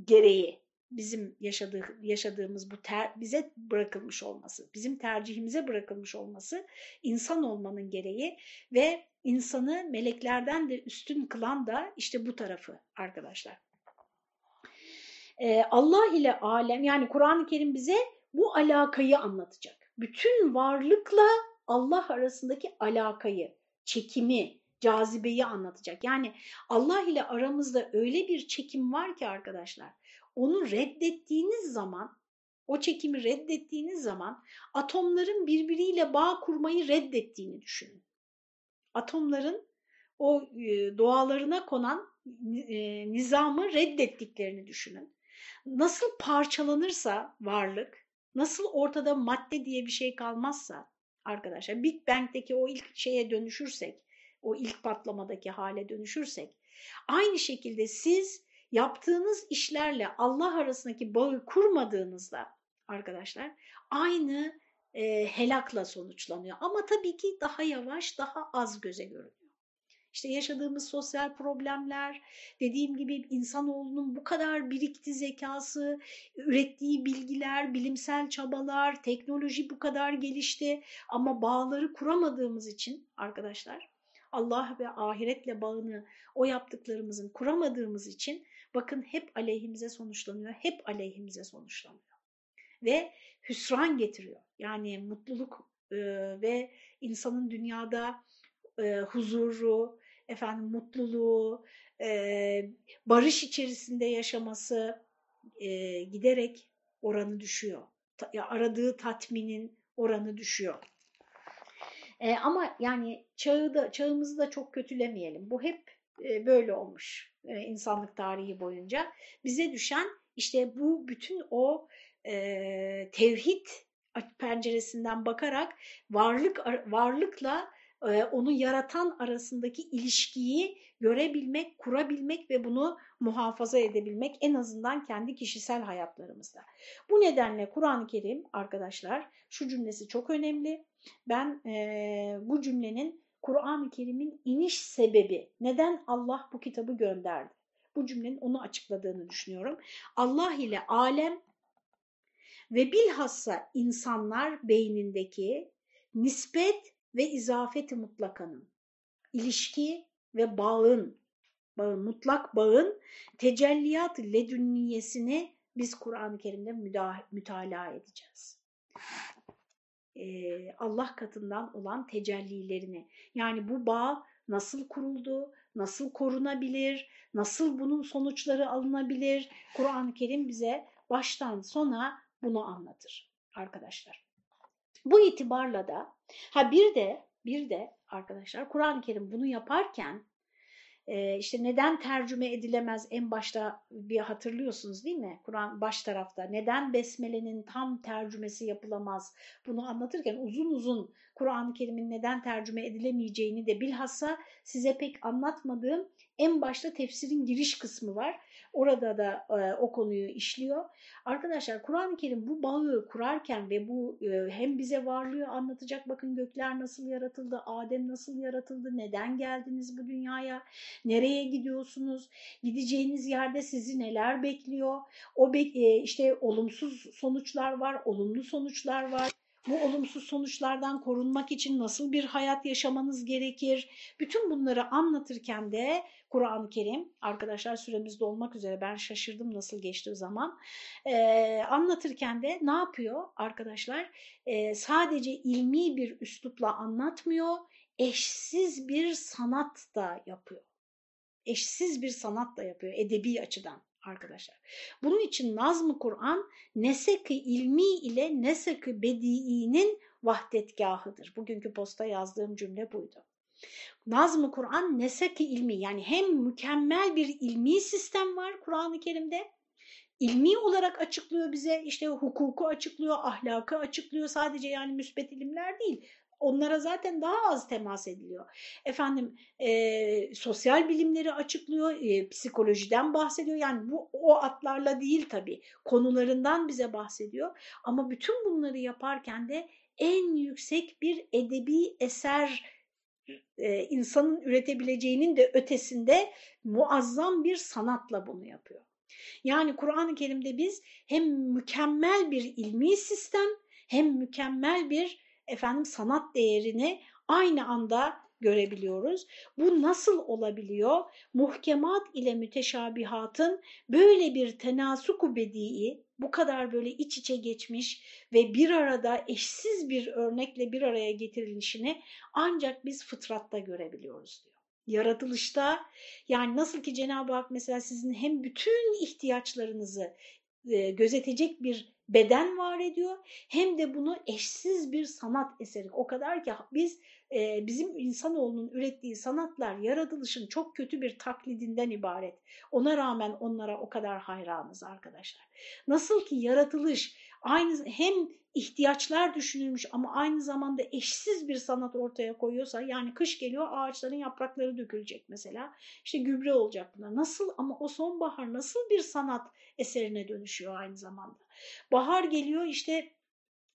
gereği bizim yaşadığı, yaşadığımız bu ter, bize bırakılmış olması, bizim tercihimize bırakılmış olması insan olmanın gereği ve insanı meleklerden de üstün kılan da işte bu tarafı arkadaşlar. Ee, Allah ile alem yani Kur'an-ı Kerim bize bu alakayı anlatacak. Bütün varlıkla Allah arasındaki alakayı, çekimi, cazibeyi anlatacak. Yani Allah ile aramızda öyle bir çekim var ki arkadaşlar onu reddettiğiniz zaman, o çekimi reddettiğiniz zaman atomların birbiriyle bağ kurmayı reddettiğini düşünün. Atomların o e, doğalarına konan e, nizamı reddettiklerini düşünün. Nasıl parçalanırsa varlık, nasıl ortada madde diye bir şey kalmazsa arkadaşlar Big Bang'deki o ilk şeye dönüşürsek, o ilk patlamadaki hale dönüşürsek aynı şekilde siz yaptığınız işlerle Allah arasındaki bağı kurmadığınızda arkadaşlar aynı e, helakla sonuçlanıyor. Ama tabii ki daha yavaş, daha az göze görünüyor. İşte yaşadığımız sosyal problemler, dediğim gibi insanoğlunun bu kadar birikti zekası, ürettiği bilgiler, bilimsel çabalar, teknoloji bu kadar gelişti ama bağları kuramadığımız için arkadaşlar Allah ve ahiretle bağını o yaptıklarımızın kuramadığımız için bakın hep aleyhimize sonuçlanıyor, hep aleyhimize sonuçlanıyor. Ve hüsran getiriyor. Yani mutluluk e, ve insanın dünyada e, huzuru, efendim mutluluğu, e, barış içerisinde yaşaması giderek oranı düşüyor. Aradığı tatminin oranı düşüyor. Ama yani çağı da, çağımızı da çok kötülemeyelim. Bu hep böyle olmuş e, insanlık tarihi boyunca. Bize düşen işte bu bütün o e, tevhid penceresinden bakarak varlık varlıkla e, onu yaratan arasındaki ilişkiyi görebilmek, kurabilmek ve bunu muhafaza edebilmek en azından kendi kişisel hayatlarımızda. Bu nedenle Kur'an-ı Kerim arkadaşlar şu cümlesi çok önemli. Ben e, bu cümlenin Kur'an-ı Kerim'in iniş sebebi, neden Allah bu kitabı gönderdi? Bu cümlenin onu açıkladığını düşünüyorum. Allah ile alem ve bilhassa insanlar beynindeki nispet ve izafeti mutlakanın, ilişki ve bağın, bağın mutlak bağın tecelliyat ledünniyesini biz Kur'an-ı Kerim'de mütalaa edeceğiz. Allah katından olan tecellilerini. Yani bu bağ nasıl kuruldu, nasıl korunabilir, nasıl bunun sonuçları alınabilir? Kur'an-ı Kerim bize baştan sona bunu anlatır arkadaşlar. Bu itibarla da ha bir de bir de arkadaşlar Kur'an-ı Kerim bunu yaparken e, işte neden tercüme edilemez en başta bir hatırlıyorsunuz değil mi? Kur'an baş tarafta neden Besmele'nin tam tercümesi yapılamaz bunu anlatırken uzun uzun Kur'an-ı Kerim'in neden tercüme edilemeyeceğini de bilhassa size pek anlatmadığım en başta tefsirin giriş kısmı var. Orada da e, o konuyu işliyor. Arkadaşlar Kur'an-ı Kerim bu bağı kurarken ve bu e, hem bize varlığı anlatacak bakın gökler nasıl yaratıldı, Adem nasıl yaratıldı, neden geldiniz bu dünyaya, nereye gidiyorsunuz, gideceğiniz yerde sizi neler bekliyor, o be e, işte olumsuz sonuçlar var, olumlu sonuçlar var. Bu olumsuz sonuçlardan korunmak için nasıl bir hayat yaşamanız gerekir? Bütün bunları anlatırken de Kur'an-ı Kerim, arkadaşlar süremiz dolmak üzere ben şaşırdım nasıl geçti o zaman. Ee, anlatırken de ne yapıyor arkadaşlar? Ee, sadece ilmi bir üslupla anlatmıyor, eşsiz bir sanat da yapıyor. Eşsiz bir sanat da yapıyor edebi açıdan arkadaşlar. Bunun için Nazm-ı Kur'an nesek-i ilmi ile nesek-i bediinin vahdetgahıdır. Bugünkü posta yazdığım cümle buydu. Nazm-ı Kur'an nesek-i ilmi yani hem mükemmel bir ilmi sistem var Kur'an-ı Kerim'de ilmi olarak açıklıyor bize işte hukuku açıklıyor, ahlakı açıklıyor sadece yani müsbet ilimler değil onlara zaten daha az temas ediliyor. Efendim e, sosyal bilimleri açıklıyor, e, psikolojiden bahsediyor. Yani bu o atlarla değil tabii konularından bize bahsediyor. Ama bütün bunları yaparken de en yüksek bir edebi eser e, insanın üretebileceğinin de ötesinde muazzam bir sanatla bunu yapıyor. Yani Kur'an-ı Kerim'de biz hem mükemmel bir ilmi sistem hem mükemmel bir efendim sanat değerini aynı anda görebiliyoruz. Bu nasıl olabiliyor? Muhkemat ile müteşabihatın böyle bir tenasuku bedi'i, bu kadar böyle iç içe geçmiş ve bir arada eşsiz bir örnekle bir araya getirilişini ancak biz fıtratta görebiliyoruz diyor. Yaratılışta yani nasıl ki Cenab-ı Hak mesela sizin hem bütün ihtiyaçlarınızı gözetecek bir beden var ediyor hem de bunu eşsiz bir sanat eseri. O kadar ki biz e, bizim insanoğlunun ürettiği sanatlar yaratılışın çok kötü bir taklidinden ibaret. Ona rağmen onlara o kadar hayranız arkadaşlar. Nasıl ki yaratılış aynı hem ihtiyaçlar düşünülmüş ama aynı zamanda eşsiz bir sanat ortaya koyuyorsa yani kış geliyor ağaçların yaprakları dökülecek mesela işte gübre olacak bunlar nasıl ama o sonbahar nasıl bir sanat eserine dönüşüyor aynı zamanda bahar geliyor işte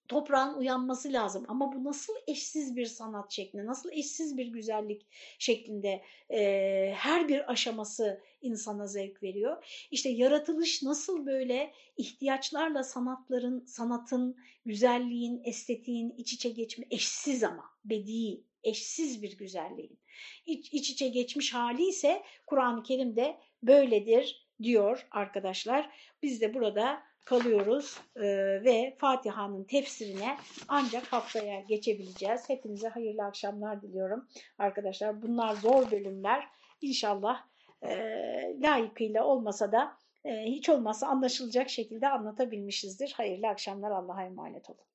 toprağın uyanması lazım ama bu nasıl eşsiz bir sanat şeklinde, nasıl eşsiz bir güzellik şeklinde e, her bir aşaması insana zevk veriyor. İşte yaratılış nasıl böyle ihtiyaçlarla sanatların, sanatın, güzelliğin, estetiğin iç içe geçme eşsiz ama bedi, eşsiz bir güzelliğin iç, iç içe geçmiş hali ise Kur'an-ı Kerim'de böyledir diyor arkadaşlar. Biz de burada kalıyoruz e, ve Fatiha'nın tefsirine ancak haftaya geçebileceğiz. Hepinize hayırlı akşamlar diliyorum arkadaşlar. Bunlar zor bölümler. İnşallah e, layıkıyla olmasa da e, hiç olmazsa anlaşılacak şekilde anlatabilmişizdir. Hayırlı akşamlar Allah'a emanet olun.